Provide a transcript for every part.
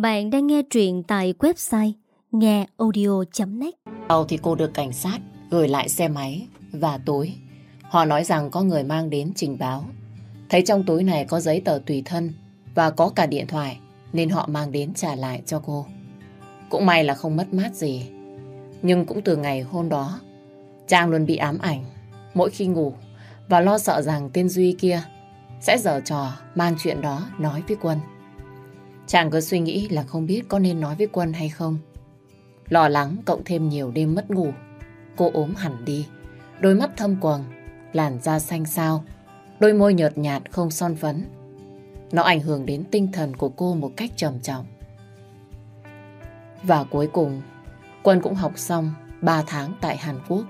Bạn đang nghe truyện tại website ngheaudio.net Sau thì cô được cảnh sát gửi lại xe máy và túi. Họ nói rằng có người mang đến trình báo. Thấy trong túi này có giấy tờ tùy thân và có cả điện thoại nên họ mang đến trả lại cho cô. Cũng may là không mất mát gì. Nhưng cũng từ ngày hôm đó, Trang luôn bị ám ảnh mỗi khi ngủ và lo sợ rằng tên Duy kia sẽ dở trò mang chuyện đó nói với Quân. Chàng cứ suy nghĩ là không biết có nên nói với Quân hay không. Lo lắng cộng thêm nhiều đêm mất ngủ. Cô ốm hẳn đi. Đôi mắt thâm quầng, làn da xanh xao, đôi môi nhợt nhạt không son phấn. Nó ảnh hưởng đến tinh thần của cô một cách trầm trọng. Và cuối cùng, Quân cũng học xong 3 tháng tại Hàn Quốc.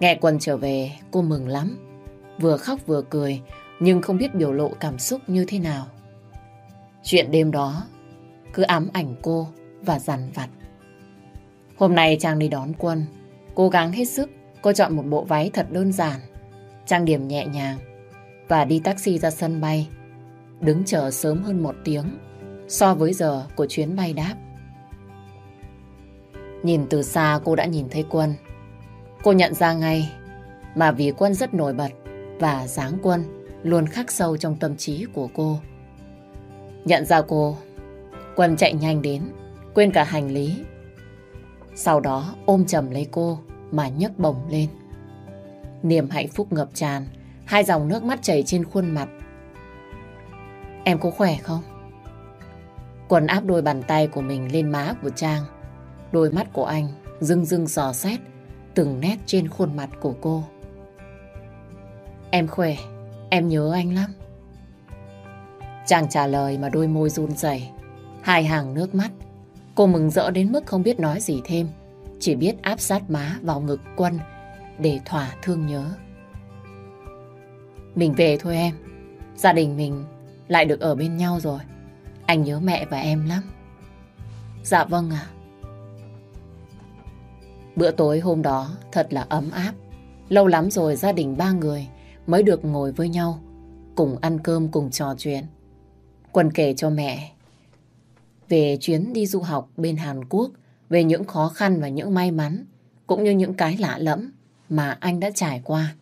Nghe Quân trở về, cô mừng lắm. Vừa khóc vừa cười, nhưng không biết biểu lộ cảm xúc như thế nào. Chuyện đêm đó cứ ám ảnh cô và dằn vặt. Hôm nay Trang đi đón Quân, cố gắng hết sức, cô chọn một bộ váy thật đơn giản, trang điểm nhẹ nhàng và đi taxi ra sân bay, đứng chờ sớm hơn một tiếng so với giờ của chuyến bay đáp. Nhìn từ xa cô đã nhìn thấy Quân. Cô nhận ra ngay mà vì Quân rất nổi bật và dáng Quân luôn khắc sâu trong tâm trí của cô. Nhận ra cô, Quân chạy nhanh đến, quên cả hành lý. Sau đó ôm chầm lấy cô mà nhấc bổng lên. Niềm hạnh phúc ngập tràn, hai dòng nước mắt chảy trên khuôn mặt. Em có khỏe không? Quân áp đôi bàn tay của mình lên má của Trang. Đôi mắt của anh rưng rưng dò xét từng nét trên khuôn mặt của cô. Em khỏe, em nhớ anh lắm. Chàng trả lời mà đôi môi run rẩy, hai hàng nước mắt. Cô mừng rỡ đến mức không biết nói gì thêm, chỉ biết áp sát má vào ngực quân để thỏa thương nhớ. Mình về thôi em, gia đình mình lại được ở bên nhau rồi. Anh nhớ mẹ và em lắm. Dạ vâng ạ. Bữa tối hôm đó thật là ấm áp. Lâu lắm rồi gia đình ba người mới được ngồi với nhau, cùng ăn cơm cùng trò chuyện. Quân kể cho mẹ về chuyến đi du học bên Hàn Quốc, về những khó khăn và những may mắn, cũng như những cái lạ lẫm mà anh đã trải qua.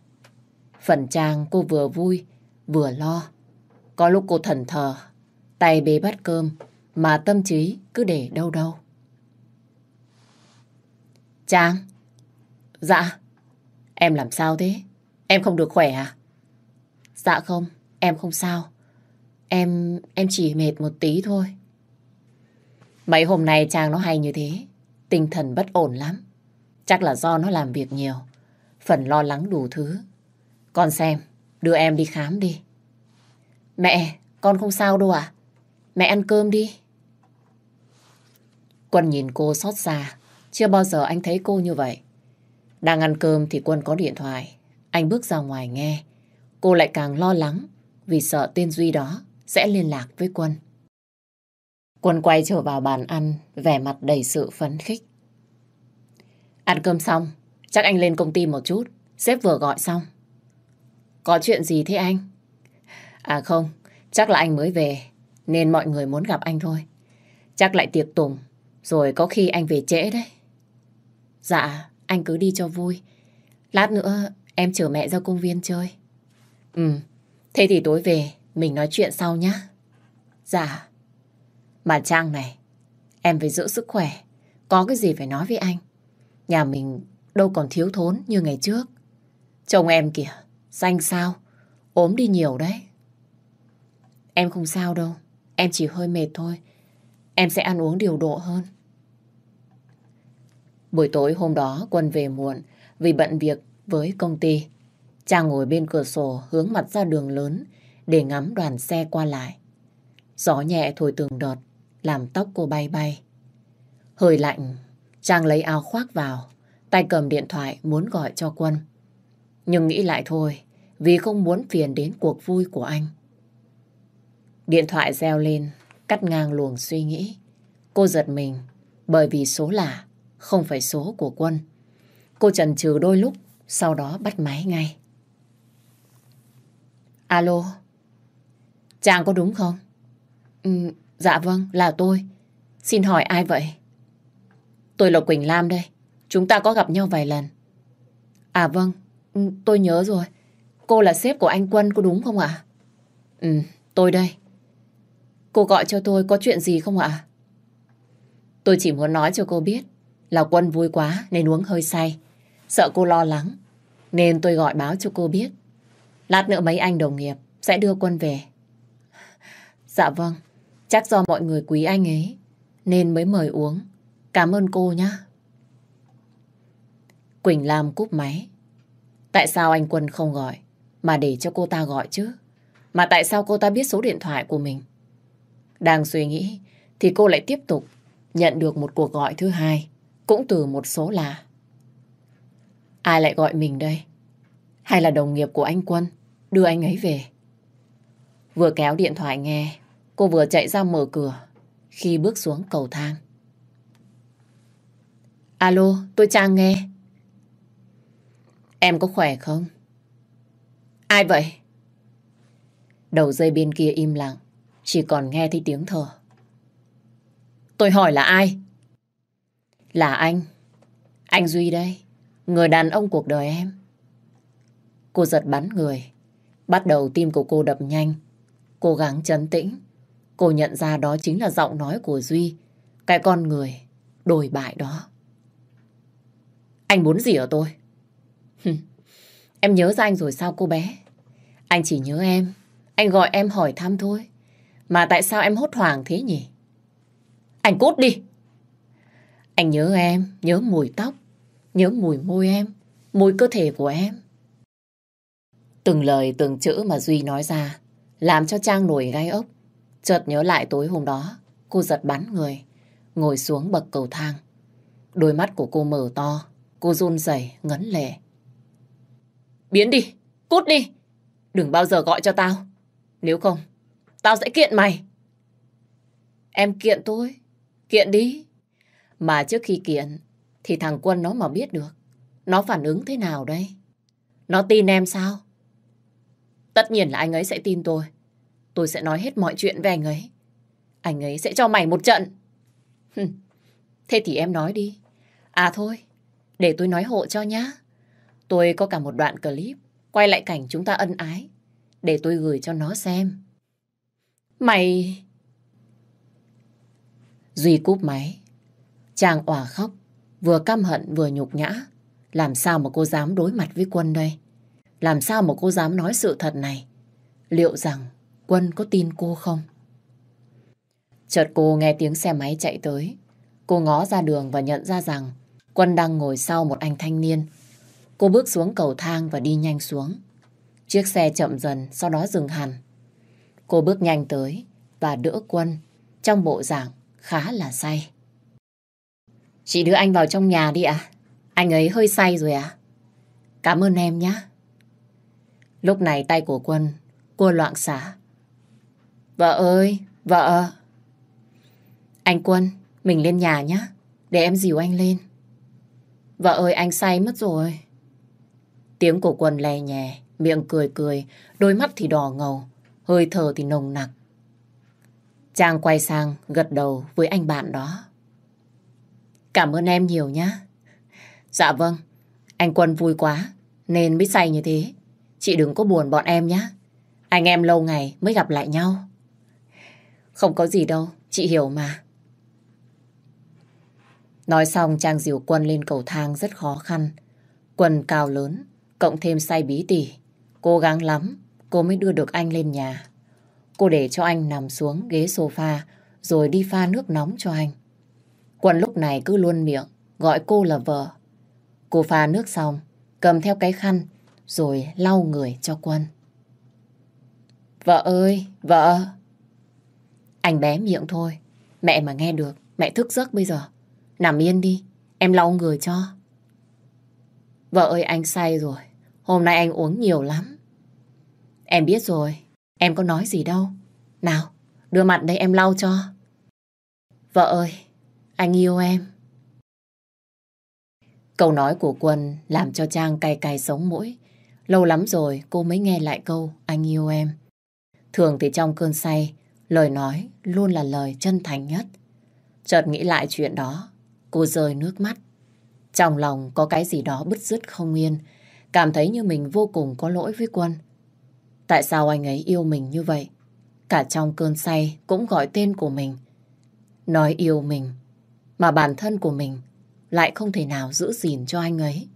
Phần trang cô vừa vui, vừa lo. Có lúc cô thần thờ, tay bế bát cơm, mà tâm trí cứ để đâu đâu. Trang? Dạ. Em làm sao thế? Em không được khỏe à? Dạ không, em không sao. Em, em chỉ mệt một tí thôi. Mấy hôm nay chàng nó hay như thế. Tinh thần bất ổn lắm. Chắc là do nó làm việc nhiều. Phần lo lắng đủ thứ. Con xem, đưa em đi khám đi. Mẹ, con không sao đâu à? Mẹ ăn cơm đi. Quân nhìn cô xót xa. Chưa bao giờ anh thấy cô như vậy. Đang ăn cơm thì Quân có điện thoại. Anh bước ra ngoài nghe. Cô lại càng lo lắng vì sợ tên Duy đó sẽ liên lạc với Quân. Quân quay trở vào bàn ăn, vẻ mặt đầy sự phấn khích. Ăn cơm xong, chắc anh lên công ty một chút, sếp vừa gọi xong. Có chuyện gì thế anh? À không, chắc là anh mới về, nên mọi người muốn gặp anh thôi. Chắc lại tiệc tùng, rồi có khi anh về trễ đấy. Dạ, anh cứ đi cho vui. Lát nữa em chở mẹ ra công viên chơi. Ừ, thế thì tối về mình nói chuyện sau nhé. Dạ. Mà Trang này, em phải giữ sức khỏe. Có cái gì phải nói với anh. Nhà mình đâu còn thiếu thốn như ngày trước. Chồng em kìa, xanh sao, ốm đi nhiều đấy. Em không sao đâu, em chỉ hơi mệt thôi. Em sẽ ăn uống điều độ hơn. Buổi tối hôm đó Quân về muộn vì bận việc với công ty. Trang ngồi bên cửa sổ hướng mặt ra đường lớn để ngắm đoàn xe qua lại. Gió nhẹ thổi từng đợt, làm tóc cô bay bay. Hơi lạnh, Trang lấy áo khoác vào, tay cầm điện thoại muốn gọi cho Quân. Nhưng nghĩ lại thôi, vì không muốn phiền đến cuộc vui của anh. Điện thoại reo lên, cắt ngang luồng suy nghĩ. Cô giật mình, bởi vì số lạ, không phải số của Quân. Cô chần chừ đôi lúc, sau đó bắt máy ngay. Alo, chàng có đúng không? Ừ, dạ vâng, là tôi. Xin hỏi ai vậy? Tôi là Quỳnh Lam đây. Chúng ta có gặp nhau vài lần. À vâng, ừ, tôi nhớ rồi. Cô là sếp của anh Quân có đúng không ạ? Ừ, tôi đây. Cô gọi cho tôi có chuyện gì không ạ? Tôi chỉ muốn nói cho cô biết là Quân vui quá nên uống hơi say. Sợ cô lo lắng nên tôi gọi báo cho cô biết. Lát nữa mấy anh đồng nghiệp sẽ đưa Quân về. Dạ vâng, chắc do mọi người quý anh ấy nên mới mời uống. Cảm ơn cô nhé. Quỳnh Lam cúp máy. Tại sao anh Quân không gọi mà để cho cô ta gọi chứ? Mà tại sao cô ta biết số điện thoại của mình? Đang suy nghĩ thì cô lại tiếp tục nhận được một cuộc gọi thứ hai cũng từ một số lạ. Ai lại gọi mình đây? Hay là đồng nghiệp của anh Quân đưa anh ấy về? Vừa kéo điện thoại nghe, cô vừa chạy ra mở cửa khi bước xuống cầu thang. Alo, tôi Trang nghe. Em có khỏe không? Ai vậy? Đầu dây bên kia im lặng, chỉ còn nghe thấy tiếng thở. Tôi hỏi là ai? Là anh. Anh Duy đây, người đàn ông cuộc đời em. Cô giật bắn người. Bắt đầu tim của cô đập nhanh. Cố gắng chấn tĩnh. Cô nhận ra đó chính là giọng nói của Duy. Cái con người đổi bại đó. Anh muốn gì ở tôi? em nhớ ra anh rồi sao cô bé? Anh chỉ nhớ em. Anh gọi em hỏi thăm thôi. Mà tại sao em hốt hoảng thế nhỉ? Anh cút đi! Anh nhớ em, nhớ mùi tóc, nhớ mùi môi em, mùi cơ thể của em. Từng lời từng chữ mà Duy nói ra làm cho Trang nổi gai ốc. Chợt nhớ lại tối hôm đó, cô giật bắn người, ngồi xuống bậc cầu thang. Đôi mắt của cô mở to, cô run rẩy ngấn lệ. Biến đi, cút đi, đừng bao giờ gọi cho tao. Nếu không, tao sẽ kiện mày. Em kiện tôi, kiện đi. Mà trước khi kiện, thì thằng Quân nó mà biết được, nó phản ứng thế nào đây? Nó tin em sao? Tất nhiên là anh ấy sẽ tin tôi. Tôi sẽ nói hết mọi chuyện về anh ấy. Anh ấy sẽ cho mày một trận. Thế thì em nói đi. À thôi, để tôi nói hộ cho nhá. Tôi có cả một đoạn clip quay lại cảnh chúng ta ân ái. Để tôi gửi cho nó xem. Mày... Duy cúp máy. Chàng òa khóc, vừa căm hận vừa nhục nhã. Làm sao mà cô dám đối mặt với Quân đây? Làm sao mà cô dám nói sự thật này? Liệu rằng Quân có tin cô không? Chợt cô nghe tiếng xe máy chạy tới. Cô ngó ra đường và nhận ra rằng Quân đang ngồi sau một anh thanh niên. Cô bước xuống cầu thang và đi nhanh xuống. Chiếc xe chậm dần, sau đó dừng hẳn. Cô bước nhanh tới và đỡ Quân trong bộ dạng khá là say. Chị đưa anh vào trong nhà đi ạ. Anh ấy hơi say rồi ạ. À? Cảm ơn em nhé. Lúc này tay của Quân cô loạn xả. Vợ ơi, vợ. Anh Quân, mình lên nhà nhé. Để em dìu anh lên. Vợ ơi, anh say mất rồi. Tiếng của Quân lè nhẹ, miệng cười cười, đôi mắt thì đỏ ngầu, hơi thở thì nồng nặc. Trang quay sang gật đầu với anh bạn đó. Cảm ơn em nhiều nhá. Dạ vâng, anh Quân vui quá nên mới say như thế. Chị đừng có buồn bọn em nhé. Anh em lâu ngày mới gặp lại nhau. Không có gì đâu, chị hiểu mà. Nói xong Trang dìu Quân lên cầu thang rất khó khăn. Quân cao lớn, cộng thêm say bí tỉ. Cố gắng lắm, cô mới đưa được anh lên nhà. Cô để cho anh nằm xuống ghế sofa rồi đi pha nước nóng cho anh. Quân lúc này cứ luôn miệng gọi cô là vợ. Cô pha nước xong, cầm theo cái khăn rồi lau người cho Quân. Vợ ơi, vợ! Anh bé miệng thôi, mẹ mà nghe được, mẹ thức giấc bây giờ. Nằm yên đi, em lau người cho. Vợ ơi, anh say rồi, hôm nay anh uống nhiều lắm. Em biết rồi, em có nói gì đâu. Nào, đưa mặt đây em lau cho. Vợ ơi, anh yêu em. Câu nói của Quân làm cho Trang cay cay sống mũi. Lâu lắm rồi cô mới nghe lại câu anh yêu em. Thường thì trong cơn say, lời nói luôn là lời chân thành nhất. Chợt nghĩ lại chuyện đó, cô rơi nước mắt. Trong lòng có cái gì đó bứt rứt không yên, cảm thấy như mình vô cùng có lỗi với Quân. Tại sao anh ấy yêu mình như vậy? Cả trong cơn say cũng gọi tên của mình. Nói yêu mình, mà bản thân của mình lại không thể nào giữ gìn cho anh ấy.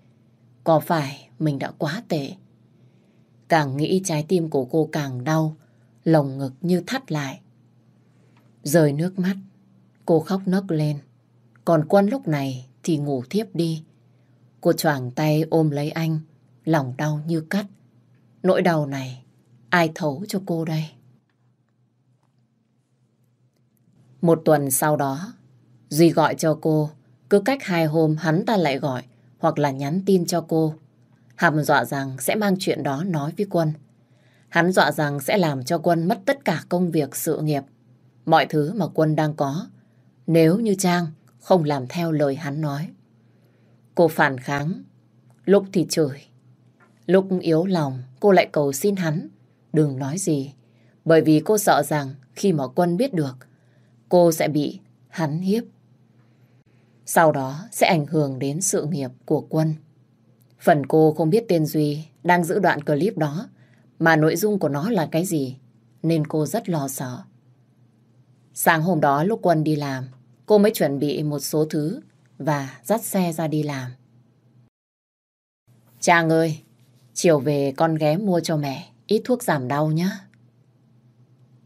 Có phải mình đã quá tệ? Càng nghĩ trái tim của cô càng đau, lồng ngực như thắt lại. rời nước mắt, cô khóc nấc lên. Còn Quân lúc này thì ngủ thiếp đi. Cô choàng tay ôm lấy anh, lòng đau như cắt. Nỗi đau này, ai thấu cho cô đây? Một tuần sau đó, Duy gọi cho cô, cứ cách hai hôm hắn ta lại gọi hoặc là nhắn tin cho cô. Hàm dọa rằng sẽ mang chuyện đó nói với Quân. Hắn dọa rằng sẽ làm cho Quân mất tất cả công việc, sự nghiệp, mọi thứ mà Quân đang có, nếu như Trang không làm theo lời hắn nói. Cô phản kháng, lúc thì chửi, lúc yếu lòng cô lại cầu xin hắn đừng nói gì, bởi vì cô sợ rằng khi mà Quân biết được, cô sẽ bị hắn hiếp. Sau đó sẽ ảnh hưởng đến sự nghiệp của Quân. Phần cô không biết tên Duy đang giữ đoạn clip đó, mà nội dung của nó là cái gì, nên cô rất lo sợ. Sáng hôm đó lúc Quân đi làm, cô mới chuẩn bị một số thứ và dắt xe ra đi làm. Chàng ơi, chiều về con ghé mua cho mẹ ít thuốc giảm đau nhé.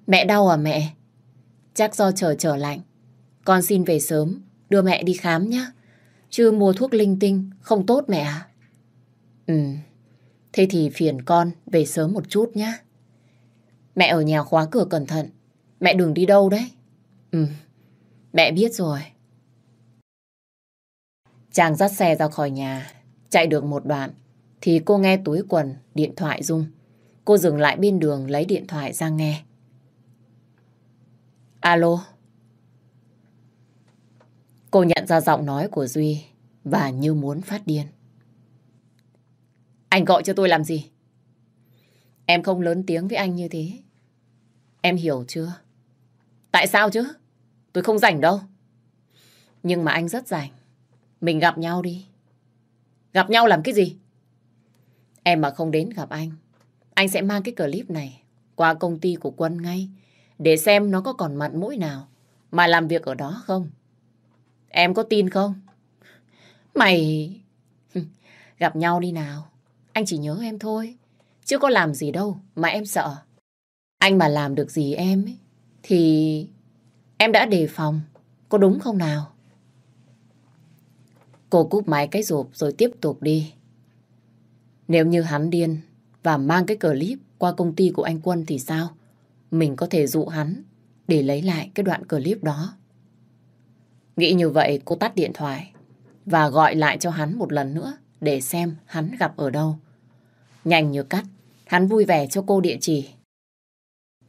Mẹ đau à mẹ? Chắc do trời trở lạnh. Con xin về sớm, đưa mẹ đi khám nhé. Chứ mua thuốc linh tinh không tốt mẹ à? Ừ, thế thì phiền con về sớm một chút nhé. Mẹ ở nhà khóa cửa cẩn thận. Mẹ đừng đi đâu đấy. Ừ, mẹ biết rồi. Chàng dắt xe ra khỏi nhà, chạy được một đoạn, thì cô nghe túi quần, điện thoại rung. Cô dừng lại bên đường lấy điện thoại ra nghe. Alo. Cô nhận ra giọng nói của Duy và như muốn phát điên. Anh gọi cho tôi làm gì? Em không lớn tiếng với anh như thế. Em hiểu chưa? Tại sao chứ? Tôi không rảnh đâu. Nhưng mà anh rất rảnh. Mình gặp nhau đi. Gặp nhau làm cái gì? Em mà không đến gặp anh, anh sẽ mang cái clip này qua công ty của Quân ngay để xem nó có còn mặt mũi nào mà làm việc ở đó không. Em có tin không? Mày... Gặp nhau đi nào. Anh chỉ nhớ em thôi. Chứ có làm gì đâu mà em sợ. Anh mà làm được gì em ấy, thì em đã đề phòng. Có đúng không nào? Cô cúp máy cái rộp rồi tiếp tục đi. Nếu như hắn điên và mang cái clip qua công ty của anh Quân thì sao? Mình có thể dụ hắn để lấy lại cái đoạn clip đó. Nghĩ như vậy cô tắt điện thoại và gọi lại cho hắn một lần nữa để xem hắn gặp ở đâu. Nhanh như cắt, hắn vui vẻ cho cô địa chỉ.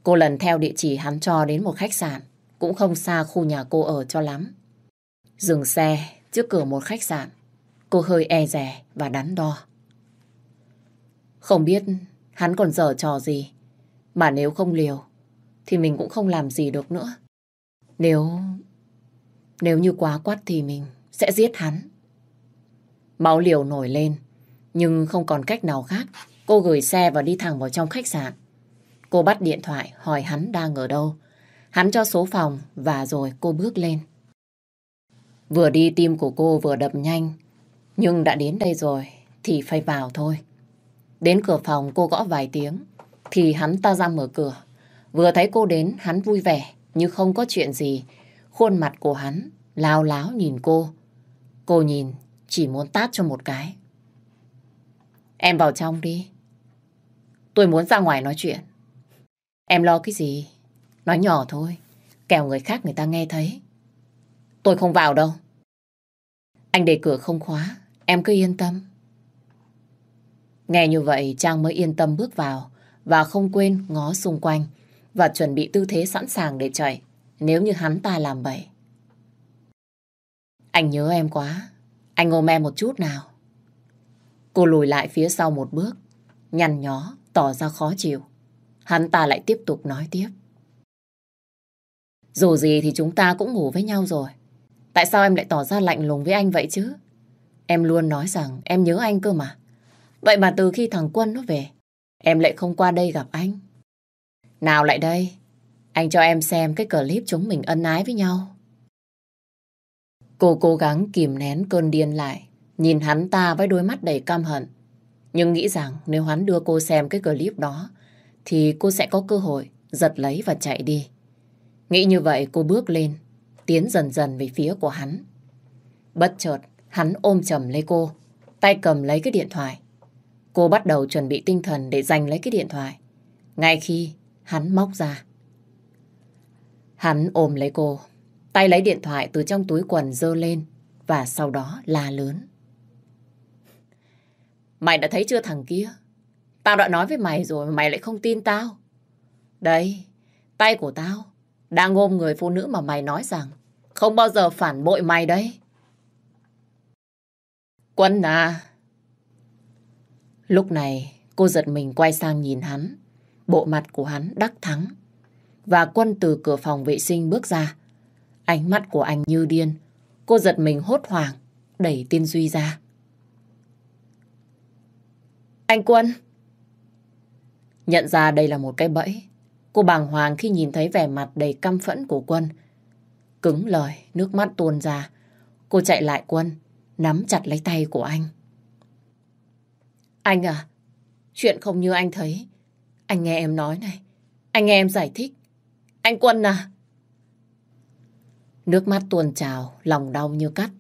Cô lần theo địa chỉ hắn cho đến một khách sạn, cũng không xa khu nhà cô ở cho lắm. Dừng xe trước cửa một khách sạn, cô hơi e rè và đắn đo. Không biết hắn còn dở trò gì, mà nếu không liều, thì mình cũng không làm gì được nữa. Nếu... Nếu như quá quát thì mình sẽ giết hắn. Máu liều nổi lên, nhưng không còn cách nào khác. Cô gửi xe và đi thẳng vào trong khách sạn. Cô bắt điện thoại, hỏi hắn đang ở đâu. Hắn cho số phòng và rồi cô bước lên. Vừa đi tim của cô vừa đập nhanh. Nhưng đã đến đây rồi, thì phải vào thôi. Đến cửa phòng cô gõ vài tiếng, thì hắn ta ra mở cửa. Vừa thấy cô đến, hắn vui vẻ như không có chuyện gì. Khuôn mặt của hắn lao láo nhìn cô. Cô nhìn, chỉ muốn tát cho một cái. Em vào trong đi. Tôi muốn ra ngoài nói chuyện. Em lo cái gì? Nói nhỏ thôi. Kẻo người khác người ta nghe thấy. Tôi không vào đâu. Anh để cửa không khóa. Em cứ yên tâm. Nghe như vậy, Trang mới yên tâm bước vào và không quên ngó xung quanh và chuẩn bị tư thế sẵn sàng để chạy, nếu như hắn ta làm bậy. Anh nhớ em quá. Anh ôm em một chút nào. Cô lùi lại phía sau một bước, nhăn nhó, tỏ ra khó chịu. Hắn ta lại tiếp tục nói tiếp. Dù gì thì chúng ta cũng ngủ với nhau rồi. Tại sao em lại tỏ ra lạnh lùng với anh vậy chứ? Em luôn nói rằng em nhớ anh cơ mà. Vậy mà từ khi thằng Quân nó về, em lại không qua đây gặp anh. Nào lại đây, anh cho em xem cái clip chúng mình ân ái với nhau. Cô cố gắng kìm nén cơn điên lại, nhìn hắn ta với đôi mắt đầy căm hận. Nhưng nghĩ rằng nếu hắn đưa cô xem cái clip đó, thì cô sẽ có cơ hội giật lấy và chạy đi. Nghĩ như vậy cô bước lên, tiến dần dần về phía của hắn. Bất chợt, hắn ôm chầm lấy cô, tay cầm lấy cái điện thoại. Cô bắt đầu chuẩn bị tinh thần để giành lấy cái điện thoại. Ngay khi hắn móc ra. Hắn ôm lấy cô, tay lấy điện thoại từ trong túi quần dơ lên và sau đó la lớn. Mày đã thấy chưa thằng kia? Tao đã nói với mày rồi mà mày lại không tin tao. Đây, tay của tao đang ôm người phụ nữ mà mày nói rằng không bao giờ phản bội mày đấy. Quân à! Lúc này cô giật mình quay sang nhìn hắn. Bộ mặt của hắn đắc thắng. Và Quân từ cửa phòng vệ sinh bước ra. Ánh mắt của anh như điên. Cô giật mình hốt hoảng, đẩy Tiên Duy ra. Anh Quân! Nhận ra đây là một cái bẫy. Cô bàng hoàng khi nhìn thấy vẻ mặt đầy căm phẫn của Quân. Cứng lời, nước mắt tuôn ra. Cô chạy lại Quân, nắm chặt lấy tay của anh. Anh à, chuyện không như anh thấy. Anh nghe em nói này, anh nghe em giải thích. Anh Quân à! Nước mắt tuôn trào, lòng đau như cắt.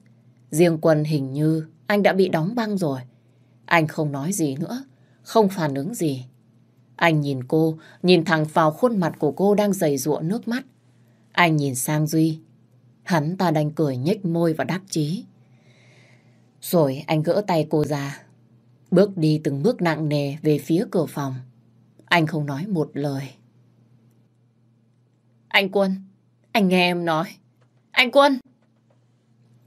Riêng Quân hình như anh đã bị đóng băng rồi. Anh không nói gì nữa, không phản ứng gì. Anh nhìn cô, nhìn thẳng vào khuôn mặt của cô đang dày ruộng nước mắt. Anh nhìn sang Duy. Hắn ta đành cười nhếch môi và đắc chí. Rồi anh gỡ tay cô ra, bước đi từng bước nặng nề về phía cửa phòng. Anh không nói một lời. Anh Quân, anh nghe em nói. Anh Quân!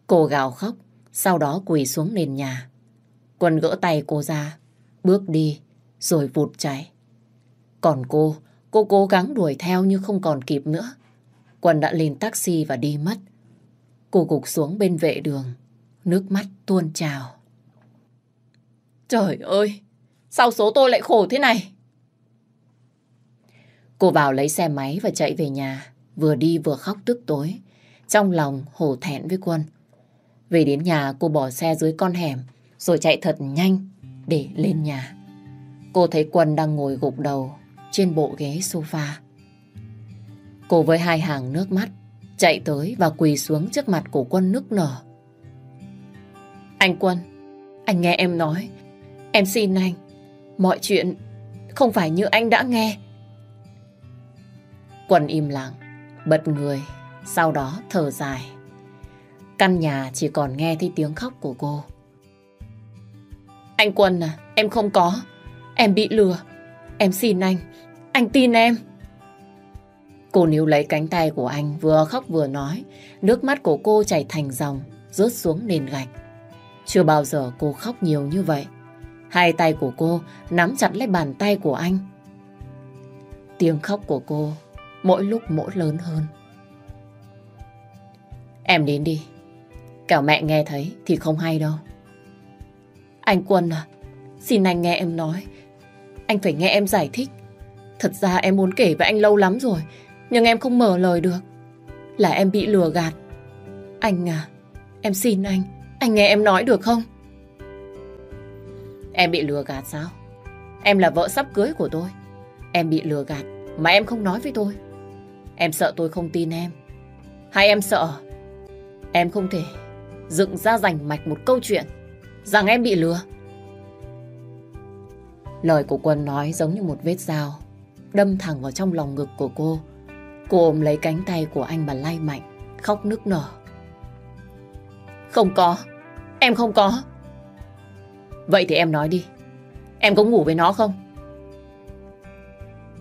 Cô gào khóc, sau đó quỳ xuống nền nhà. Quân gỡ tay cô ra, bước đi, rồi vụt chạy. Còn cô, cô cố gắng đuổi theo nhưng không còn kịp nữa. Quân đã lên taxi và đi mất. Cô gục xuống bên vệ đường, nước mắt tuôn trào. Trời ơi, sao số tôi lại khổ thế này? Cô vào lấy xe máy và chạy về nhà, vừa đi vừa khóc tức tối. Trong lòng hổ thẹn với Quân. Về đến nhà cô bỏ xe dưới con hẻm, rồi chạy thật nhanh để lên nhà. Cô thấy Quân đang ngồi gục đầu trên bộ ghế sofa. Cô với hai hàng nước mắt chạy tới và quỳ xuống trước mặt của Quân nức nở. Anh Quân, anh nghe em nói, em xin anh, mọi chuyện không phải như anh đã nghe. Quân im lặng, bật người, sau đó thở dài. Căn nhà chỉ còn nghe thấy tiếng khóc của cô. Anh Quân à, em không có. Em bị lừa. Em xin anh. Anh tin em. Cô níu lấy cánh tay của anh vừa khóc vừa nói. Nước mắt của cô chảy thành dòng, rớt xuống nền gạch. Chưa bao giờ cô khóc nhiều như vậy. Hai tay của cô nắm chặt lấy bàn tay của anh. Tiếng khóc của cô mỗi lúc mỗi lớn hơn. Em đến đi. cả mẹ nghe thấy thì không hay đâu. Anh Quân à, xin anh nghe em nói. Anh phải nghe em giải thích. Thật ra em muốn kể với anh lâu lắm rồi, nhưng em không mở lời được. Là em bị lừa gạt. Anh à, em xin anh, anh nghe em nói được không? Em bị lừa gạt sao? Em là vợ sắp cưới của tôi. Em bị lừa gạt mà em không nói với tôi. Em sợ tôi không tin em. Hay em sợ em không thể dựng ra rành mạch một câu chuyện rằng em bị lừa. Lời của Quân nói giống như một vết dao đâm thẳng vào trong lòng ngực của cô. Cô ôm lấy cánh tay của anh mà lay mạnh, khóc nức nở. Không có, em không có. Vậy thì em nói đi, em có ngủ với nó không?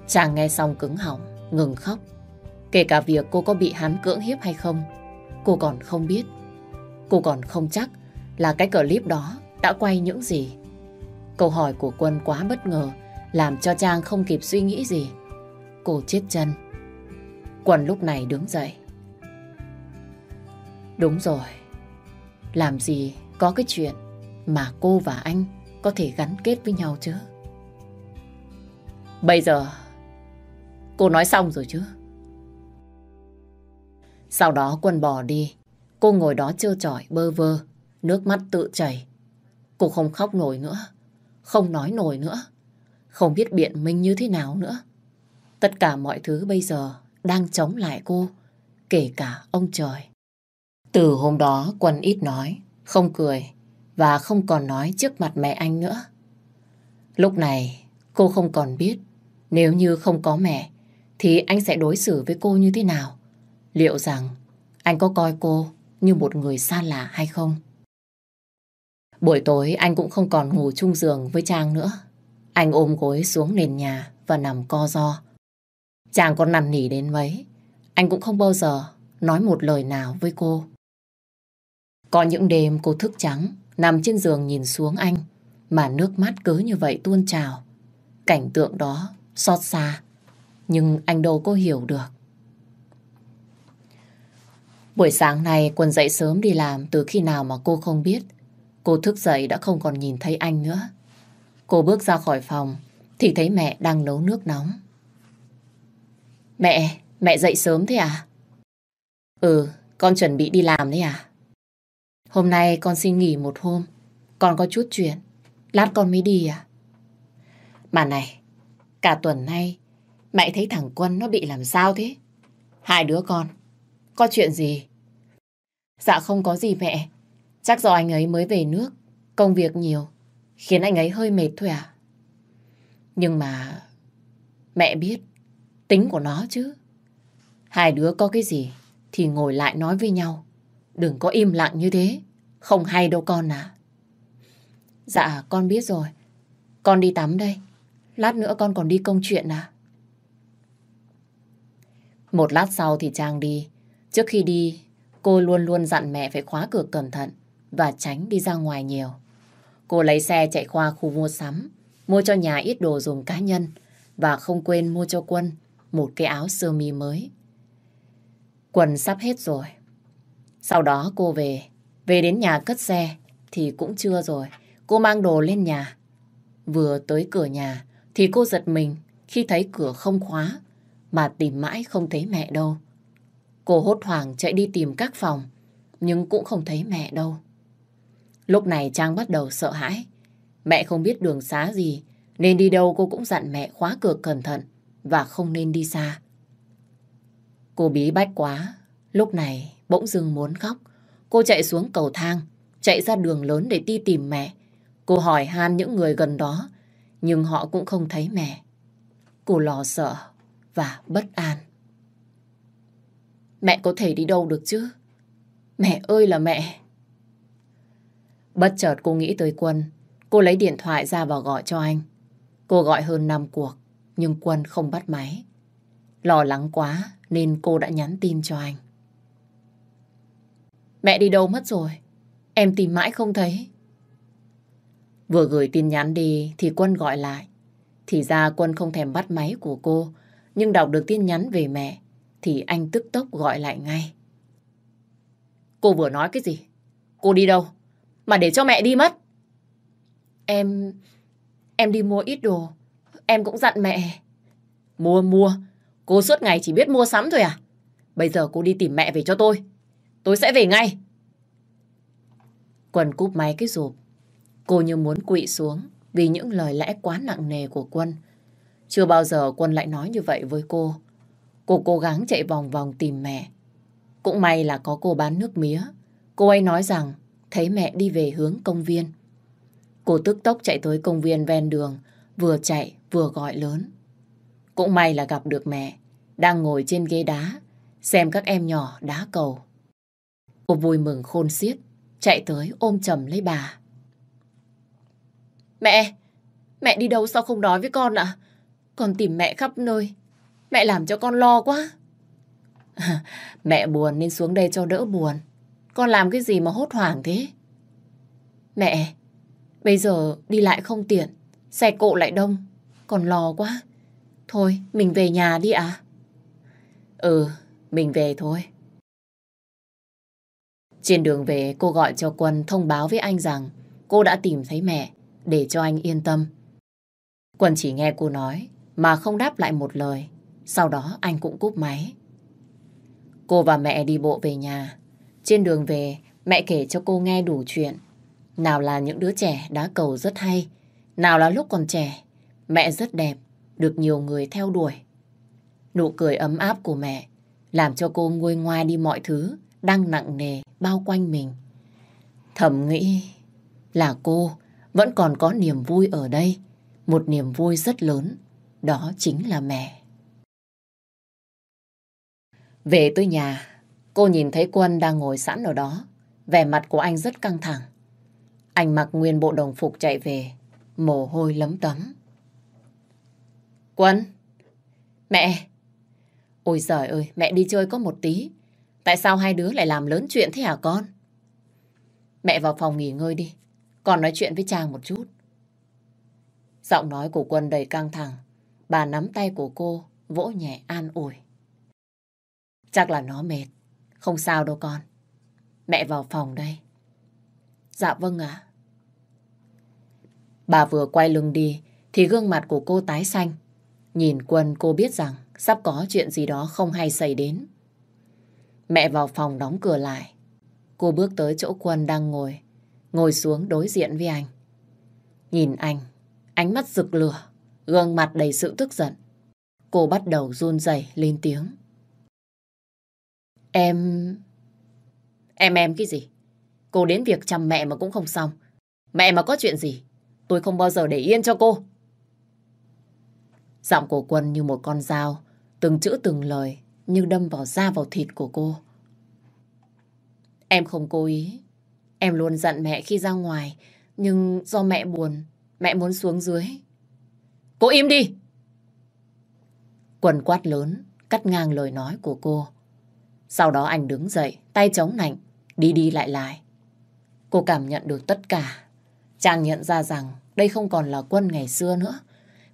Chàng nghe xong cứng họng, ngừng khóc. Kể cả việc cô có bị hắn cưỡng hiếp hay không, cô còn không biết. Cô còn không chắc là cái clip đó đã quay những gì. Câu hỏi của Quân quá bất ngờ, làm cho Trang không kịp suy nghĩ gì. Cô chết chân. Quân lúc này đứng dậy. Đúng rồi. Làm gì có cái chuyện mà cô và anh có thể gắn kết với nhau chứ? Bây giờ cô nói xong rồi chứ? Sau đó Quân bỏ đi. Cô ngồi đó trơ trọi bơ vơ, nước mắt tự chảy. Cô không khóc nổi nữa, không nói nổi nữa, không biết biện minh như thế nào nữa. Tất cả mọi thứ bây giờ đang chống lại cô, kể cả ông trời. Từ hôm đó Quân ít nói, không cười và không còn nói trước mặt mẹ anh nữa. Lúc này cô không còn biết nếu như không có mẹ thì anh sẽ đối xử với cô như thế nào. Liệu rằng anh có coi cô như một người xa lạ hay không? Buổi tối anh cũng không còn ngủ chung giường với Trang nữa. Anh ôm gối xuống nền nhà và nằm co ro. Chàng còn năn nỉ đến mấy, anh cũng không bao giờ nói một lời nào với cô. Có những đêm cô thức trắng, nằm trên giường nhìn xuống anh, mà nước mắt cứ như vậy tuôn trào. Cảnh tượng đó xót xa, nhưng anh đâu có hiểu được. Buổi sáng này Quân dậy sớm đi làm từ khi nào mà cô không biết. Cô thức dậy đã không còn nhìn thấy anh nữa. Cô bước ra khỏi phòng thì thấy mẹ đang nấu nước nóng. Mẹ, mẹ dậy sớm thế à? Ừ, con chuẩn bị đi làm đấy à? Hôm nay con xin nghỉ một hôm. Con có chút chuyện. Lát con mới đi à? Mà này, cả tuần nay mẹ thấy thằng Quân nó bị làm sao thế? Hai đứa con, có chuyện gì? Dạ không có gì mẹ. Chắc do anh ấy mới về nước, công việc nhiều, khiến anh ấy hơi mệt thôi à. Nhưng mà mẹ biết tính của nó chứ. Hai đứa có cái gì thì ngồi lại nói với nhau. Đừng có im lặng như thế. Không hay đâu con à. Dạ con biết rồi. Con đi tắm đây. Lát nữa con còn đi công chuyện à. Một lát sau thì Trang đi. Trước khi đi, cô luôn luôn dặn mẹ phải khóa cửa cẩn thận và tránh đi ra ngoài nhiều. Cô lấy xe chạy qua khu mua sắm, mua cho nhà ít đồ dùng cá nhân và không quên mua cho Quân một cái áo sơ mi mới. Quần sắp hết rồi. Sau đó cô về, về đến nhà cất xe thì cũng chưa rồi. Cô mang đồ lên nhà. Vừa tới cửa nhà thì cô giật mình khi thấy cửa không khóa mà tìm mãi không thấy mẹ đâu. Cô hốt hoảng chạy đi tìm các phòng nhưng cũng không thấy mẹ đâu. Lúc này Trang bắt đầu sợ hãi. Mẹ không biết đường xá gì nên đi đâu cô cũng dặn mẹ khóa cửa cẩn thận và không nên đi xa. Cô bí bách quá, lúc này bỗng dưng muốn khóc. Cô chạy xuống cầu thang, chạy ra đường lớn để đi tìm mẹ. Cô hỏi han những người gần đó, nhưng họ cũng không thấy mẹ. Cô lo sợ và bất an. Mẹ có thể đi đâu được chứ? Mẹ ơi là mẹ! Bất chợt cô nghĩ tới Quân. Cô lấy điện thoại ra và gọi cho anh. Cô gọi hơn 5 cuộc, nhưng Quân không bắt máy. Lo lắng quá nên cô đã nhắn tin cho anh. Mẹ đi đâu mất rồi? Em tìm mãi không thấy. Vừa gửi tin nhắn đi thì Quân gọi lại. Thì ra Quân không thèm bắt máy của cô, nhưng đọc được tin nhắn về mẹ thì anh tức tốc gọi lại ngay. Cô vừa nói cái gì? Cô đi đâu? Mà để cho mẹ đi mất. Em... Em đi mua ít đồ. Em cũng dặn mẹ. Mua mua. Cô suốt ngày chỉ biết mua sắm thôi à? Bây giờ cô đi tìm mẹ về cho tôi. Tôi sẽ về ngay. Quân cúp máy cái rụp. Cô như muốn quỵ xuống vì những lời lẽ quá nặng nề của Quân. Chưa bao giờ Quân lại nói như vậy với cô. Cô cố gắng chạy vòng vòng tìm mẹ. Cũng may là có cô bán nước mía. Cô ấy nói rằng thấy mẹ đi về hướng công viên. Cô tức tốc chạy tới công viên ven đường, vừa chạy vừa gọi lớn. Cũng may là gặp được mẹ, đang ngồi trên ghế đá, xem các em nhỏ đá cầu. Cô vui mừng khôn xiết, chạy tới ôm chầm lấy bà. Mẹ, mẹ đi đâu sao không nói với con ạ? Con tìm mẹ khắp nơi, mẹ làm cho con lo quá. mẹ buồn nên xuống đây cho đỡ buồn. Con làm cái gì mà hốt hoảng thế? Mẹ, bây giờ đi lại không tiện, xe cộ lại đông, còn lo quá. Thôi, mình về nhà đi à? Ừ, mình về thôi. Trên đường về cô gọi cho Quân thông báo với anh rằng cô đã tìm thấy mẹ để cho anh yên tâm. Quân chỉ nghe cô nói mà không đáp lại một lời. Sau đó anh cũng cúp máy. Cô và mẹ đi bộ về nhà. Trên đường về, mẹ kể cho cô nghe đủ chuyện. Nào là những đứa trẻ đá cầu rất hay, nào là lúc còn trẻ, mẹ rất đẹp, được nhiều người theo đuổi. Nụ cười ấm áp của mẹ làm cho cô nguôi ngoai đi mọi thứ đang nặng nề bao quanh mình. Thầm nghĩ là cô vẫn còn có niềm vui ở đây, một niềm vui rất lớn, đó chính là mẹ. Về tới nhà, cô nhìn thấy Quân đang ngồi sẵn ở đó, vẻ mặt của anh rất căng thẳng. Anh mặc nguyên bộ đồng phục chạy về, mồ hôi lấm tấm. Quân! Mẹ! Ôi giời ơi, mẹ đi chơi có một tí. Tại sao hai đứa lại làm lớn chuyện thế hả con? Mẹ vào phòng nghỉ ngơi đi. Con nói chuyện với Trang một chút. Giọng nói của Quân đầy căng thẳng. Bà nắm tay của cô, vỗ nhẹ an ủi. Chắc là nó mệt. Không sao đâu con. Mẹ vào phòng đây. Dạ vâng ạ. Bà vừa quay lưng đi thì gương mặt của cô tái xanh. Nhìn Quân cô biết rằng sắp có chuyện gì đó không hay xảy đến. Mẹ vào phòng đóng cửa lại. Cô bước tới chỗ Quân đang ngồi, ngồi xuống đối diện với anh. Nhìn anh, ánh mắt rực lửa, gương mặt đầy sự tức giận. Cô bắt đầu run rẩy lên tiếng. Em... Em em cái gì? Cô đến việc chăm mẹ mà cũng không xong. Mẹ mà có chuyện gì, tôi không bao giờ để yên cho cô. Giọng của Quân như một con dao, từng chữ từng lời như đâm vào da vào thịt của cô. Em không cố ý. Em luôn giận mẹ khi ra ngoài, nhưng do mẹ buồn, mẹ muốn xuống dưới. Cô im đi! Quân quát lớn, cắt ngang lời nói của cô. Sau đó anh đứng dậy, tay chống nạnh, đi đi lại lại. Cô cảm nhận được tất cả. trang nhận ra rằng đây không còn là Quân ngày xưa nữa.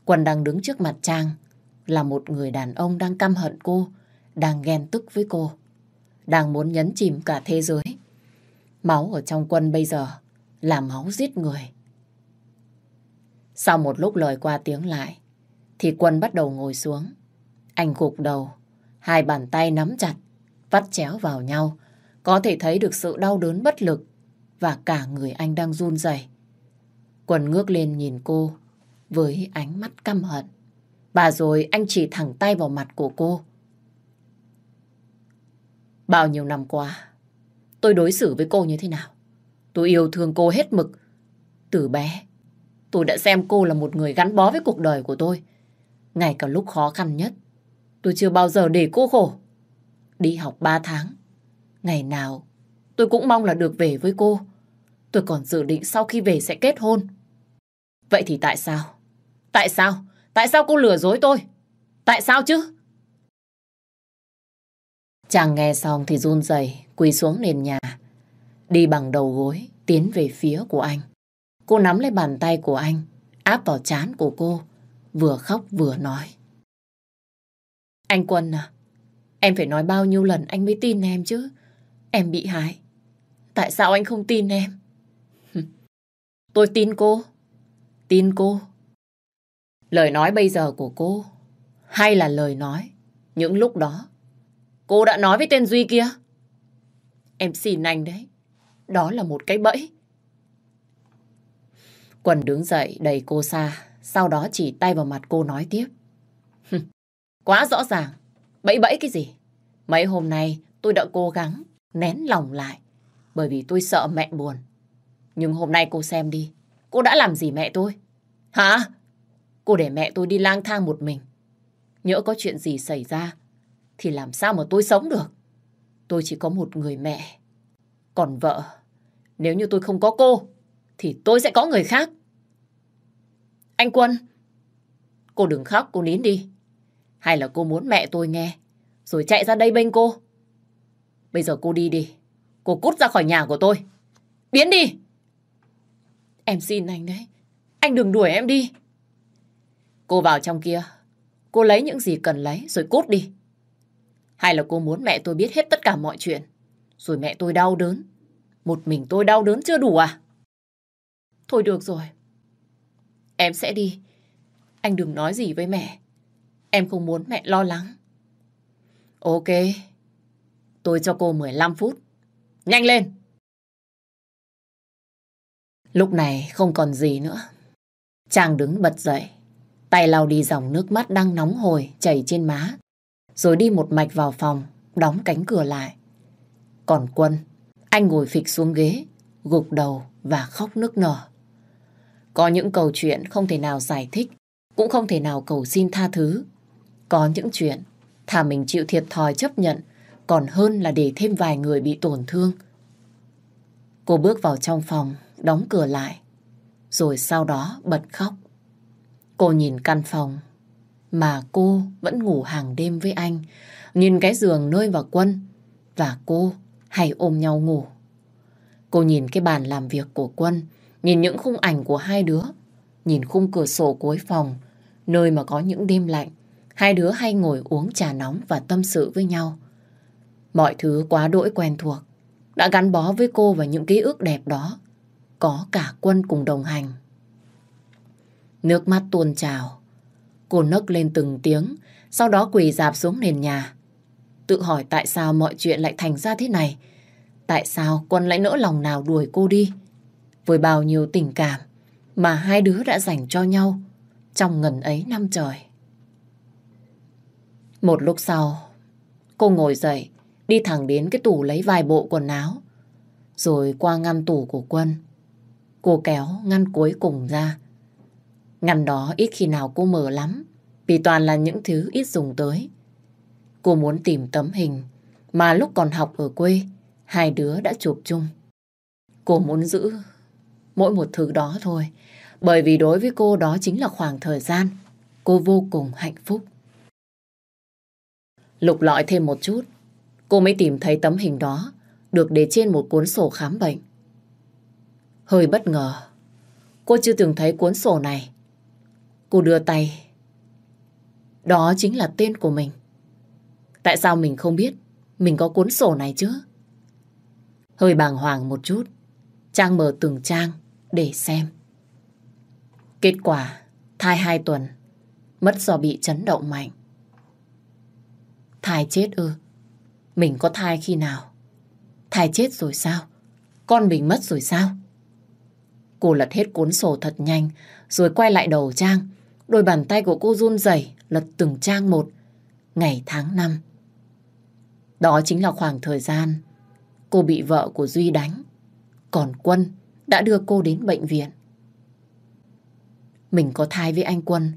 Quân đang đứng trước mặt Trang là một người đàn ông đang căm hận cô, đang ghen tức với cô, đang muốn nhấn chìm cả thế giới. Máu ở trong Quân bây giờ là máu giết người. Sau một lúc lời qua tiếng lại, thì Quân bắt đầu ngồi xuống. Anh gục đầu, hai bàn tay nắm chặt, vắt chéo vào nhau. Có thể thấy được sự đau đớn bất lực và cả người anh đang run rẩy. Quân ngước lên nhìn cô với ánh mắt căm hận. Và rồi anh chỉ thẳng tay vào mặt của cô. Bao nhiêu năm qua, tôi đối xử với cô như thế nào? Tôi yêu thương cô hết mực. Từ bé, tôi đã xem cô là một người gắn bó với cuộc đời của tôi. Ngay cả lúc khó khăn nhất, tôi chưa bao giờ để cô khổ. Đi học 3 tháng, ngày nào tôi cũng mong là được về với cô. Tôi còn dự định sau khi về sẽ kết hôn. Vậy thì tại sao? Tại sao? Tại sao cô lừa dối tôi? Tại sao chứ? Chàng nghe xong thì run rẩy quỳ xuống nền nhà. Đi bằng đầu gối, tiến về phía của anh. Cô nắm lấy bàn tay của anh, áp vào chán của cô, vừa khóc vừa nói. Anh Quân à, em phải nói bao nhiêu lần anh mới tin em chứ? Em bị hại. Tại sao anh không tin em? Tôi tin cô. Tin cô. Lời nói bây giờ của cô hay là lời nói những lúc đó cô đã nói với tên Duy kia? Em xin anh đấy. Đó là một cái bẫy. Quần đứng dậy đẩy cô xa, sau đó chỉ tay vào mặt cô nói tiếp. Quá rõ ràng, bẫy bẫy cái gì? Mấy hôm nay tôi đã cố gắng nén lòng lại, bởi vì tôi sợ mẹ buồn. Nhưng hôm nay cô xem đi, cô đã làm gì mẹ tôi? Hả? Cô để mẹ tôi đi lang thang một mình. Nhỡ có chuyện gì xảy ra, thì làm sao mà tôi sống được? Tôi chỉ có một người mẹ. Còn vợ, nếu như tôi không có cô, thì tôi sẽ có người khác. Anh Quân, cô đừng khóc, cô nín đi. Hay là cô muốn mẹ tôi nghe, rồi chạy ra đây bên cô? Bây giờ cô đi đi, cô cút ra khỏi nhà của tôi. Biến đi! Em xin anh đấy, anh đừng đuổi em đi. Cô vào trong kia, cô lấy những gì cần lấy rồi cút đi. Hay là cô muốn mẹ tôi biết hết tất cả mọi chuyện, rồi mẹ tôi đau đớn, Một mình tôi đau đớn chưa đủ à? Thôi được rồi. Em sẽ đi. Anh đừng nói gì với mẹ. Em không muốn mẹ lo lắng. Ok. Tôi cho cô 15 phút. Nhanh lên! Lúc này không còn gì nữa. Chàng đứng bật dậy. Tay lau đi dòng nước mắt đang nóng hổi chảy trên má. Rồi đi một mạch vào phòng, đóng cánh cửa lại. Còn Quân, anh ngồi phịch xuống ghế, gục đầu và khóc nức nở. Có những câu chuyện không thể nào giải thích, cũng không thể nào cầu xin tha thứ. Có những chuyện thà mình chịu thiệt thòi chấp nhận, còn hơn là để thêm vài người bị tổn thương. Cô bước vào trong phòng, đóng cửa lại, rồi sau đó bật khóc. Cô nhìn căn phòng mà cô vẫn ngủ hàng đêm với anh, nhìn cái giường nơi và quân, và cô hay ôm nhau ngủ. Cô nhìn cái bàn làm việc của quân, nhìn những khung ảnh của hai đứa, nhìn khung cửa sổ cuối phòng, nơi mà có những đêm lạnh, hai đứa hay ngồi uống trà nóng và tâm sự với nhau. Mọi thứ quá đỗi quen thuộc, đã gắn bó với cô và những ký ức đẹp đó. Có cả quân cùng đồng hành. Nước mắt tuôn trào. Cô nấc lên từng tiếng, sau đó quỳ dạp xuống nền nhà. Tự hỏi tại sao mọi chuyện lại thành ra thế này. Tại sao quân lại nỡ lòng nào đuổi cô đi. Với bao nhiêu tình cảm mà hai đứa đã dành cho nhau trong ngần ấy năm trời. Một lúc sau, cô ngồi dậy, đi thẳng đến cái tủ lấy vài bộ quần áo, rồi qua ngăn tủ của quân. Cô kéo ngăn cuối cùng ra. Ngăn đó ít khi nào cô mở lắm, vì toàn là những thứ ít dùng tới. Cô muốn tìm tấm hình mà lúc còn học ở quê, hai đứa đã chụp chung. Cô muốn giữ mỗi một thứ đó thôi, bởi vì đối với cô đó chính là khoảng thời gian cô vô cùng hạnh phúc. Lục lọi thêm một chút, cô mới tìm thấy tấm hình đó được để trên một cuốn sổ khám bệnh. Hơi bất ngờ, cô chưa từng thấy cuốn sổ này. Cô đưa tay. Đó chính là tên của mình. Tại sao mình không biết mình có cuốn sổ này chứ? Hơi bàng hoàng một chút, Trang mở từng trang để xem. Kết quả, thai hai tuần, mất do bị chấn động mạnh. Thai chết ư? Mình có thai khi nào? Thai chết rồi sao? Con mình mất rồi sao? Cô lật hết cuốn sổ thật nhanh, rồi quay lại đầu trang. Đôi bàn tay của cô run rẩy lật từng trang một. Ngày tháng năm. Đó chính là khoảng thời gian cô bị vợ của Duy đánh. Còn Quân đã đưa cô đến bệnh viện. Mình có thai với anh Quân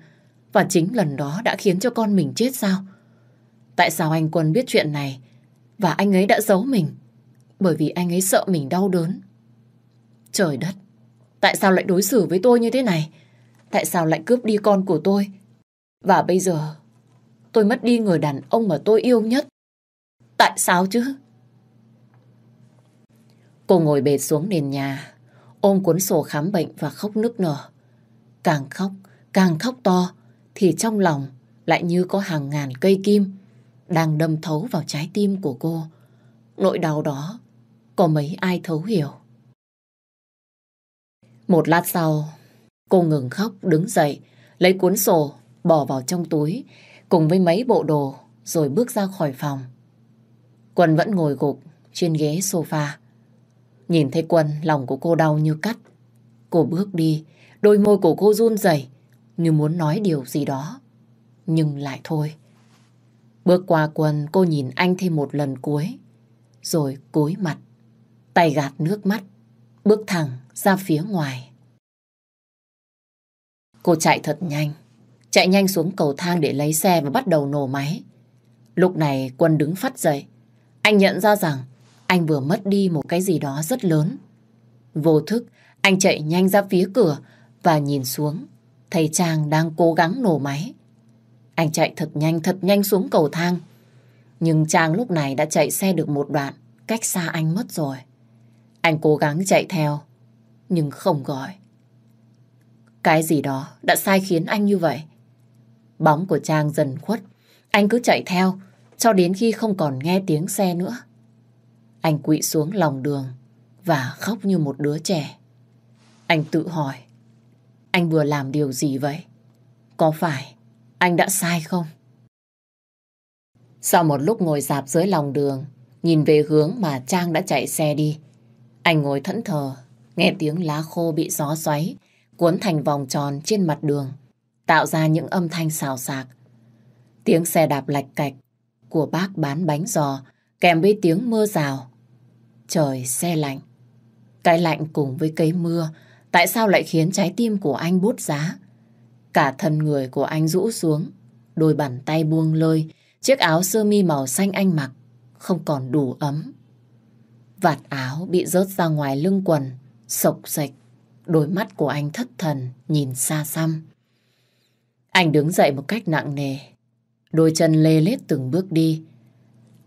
và chính lần đó đã khiến cho con mình chết sao? Tại sao anh Quân biết chuyện này và anh ấy đã giấu mình? Bởi vì anh ấy sợ mình đau đớn. Trời đất, tại sao lại đối xử với tôi như thế này? Tại sao lại cướp đi con của tôi? Và bây giờ, tôi mất đi người đàn ông mà tôi yêu nhất. Tại sao chứ? Cô ngồi bệt xuống nền nhà, ôm cuốn sổ khám bệnh và khóc nức nở. Càng khóc, càng khóc to, thì trong lòng lại như có hàng ngàn cây kim đang đâm thấu vào trái tim của cô. Nỗi đau đó có mấy ai thấu hiểu. Một lát sau, cô ngừng khóc đứng dậy, lấy cuốn sổ bỏ vào trong túi cùng với mấy bộ đồ rồi bước ra khỏi phòng. Quân vẫn ngồi gục trên ghế sofa. Nhìn thấy Quân, lòng của cô đau như cắt. Cô bước đi, đôi môi của cô run rẩy như muốn nói điều gì đó. Nhưng lại thôi. Bước qua quần cô nhìn anh thêm một lần cuối. Rồi cúi mặt, tay gạt nước mắt, bước thẳng ra phía ngoài. Cô chạy thật nhanh, chạy nhanh xuống cầu thang để lấy xe và bắt đầu nổ máy. Lúc này Quân đứng phát dậy. Anh nhận ra rằng anh vừa mất đi một cái gì đó rất lớn. Vô thức, anh chạy nhanh ra phía cửa và nhìn xuống. Thầy Trang đang cố gắng nổ máy. Anh chạy thật nhanh thật nhanh xuống cầu thang. Nhưng Trang lúc này đã chạy xe được một đoạn, cách xa anh mất rồi. Anh cố gắng chạy theo, nhưng không gọi. Cái gì đó đã sai khiến anh như vậy. Bóng của Trang dần khuất, anh cứ chạy theo, cho đến khi không còn nghe tiếng xe nữa. Anh quỵ xuống lòng đường và khóc như một đứa trẻ. Anh tự hỏi, anh vừa làm điều gì vậy? Có phải anh đã sai không? Sau một lúc ngồi dạp dưới lòng đường, nhìn về hướng mà Trang đã chạy xe đi, anh ngồi thẫn thờ, nghe tiếng lá khô bị gió xoáy, cuốn thành vòng tròn trên mặt đường, tạo ra những âm thanh xào xạc. Tiếng xe đạp lạch cạch của bác bán bánh giò kèm với tiếng mưa rào. Trời xe lạnh. Cái lạnh cùng với cây mưa tại sao lại khiến trái tim của anh bút giá? Cả thân người của anh rũ xuống, đôi bàn tay buông lơi, chiếc áo sơ mi màu xanh anh mặc không còn đủ ấm. Vạt áo bị rớt ra ngoài lưng quần, sộc sạch. Đôi mắt của anh thất thần, nhìn xa xăm. Anh đứng dậy một cách nặng nề. Đôi chân lê lết từng bước đi.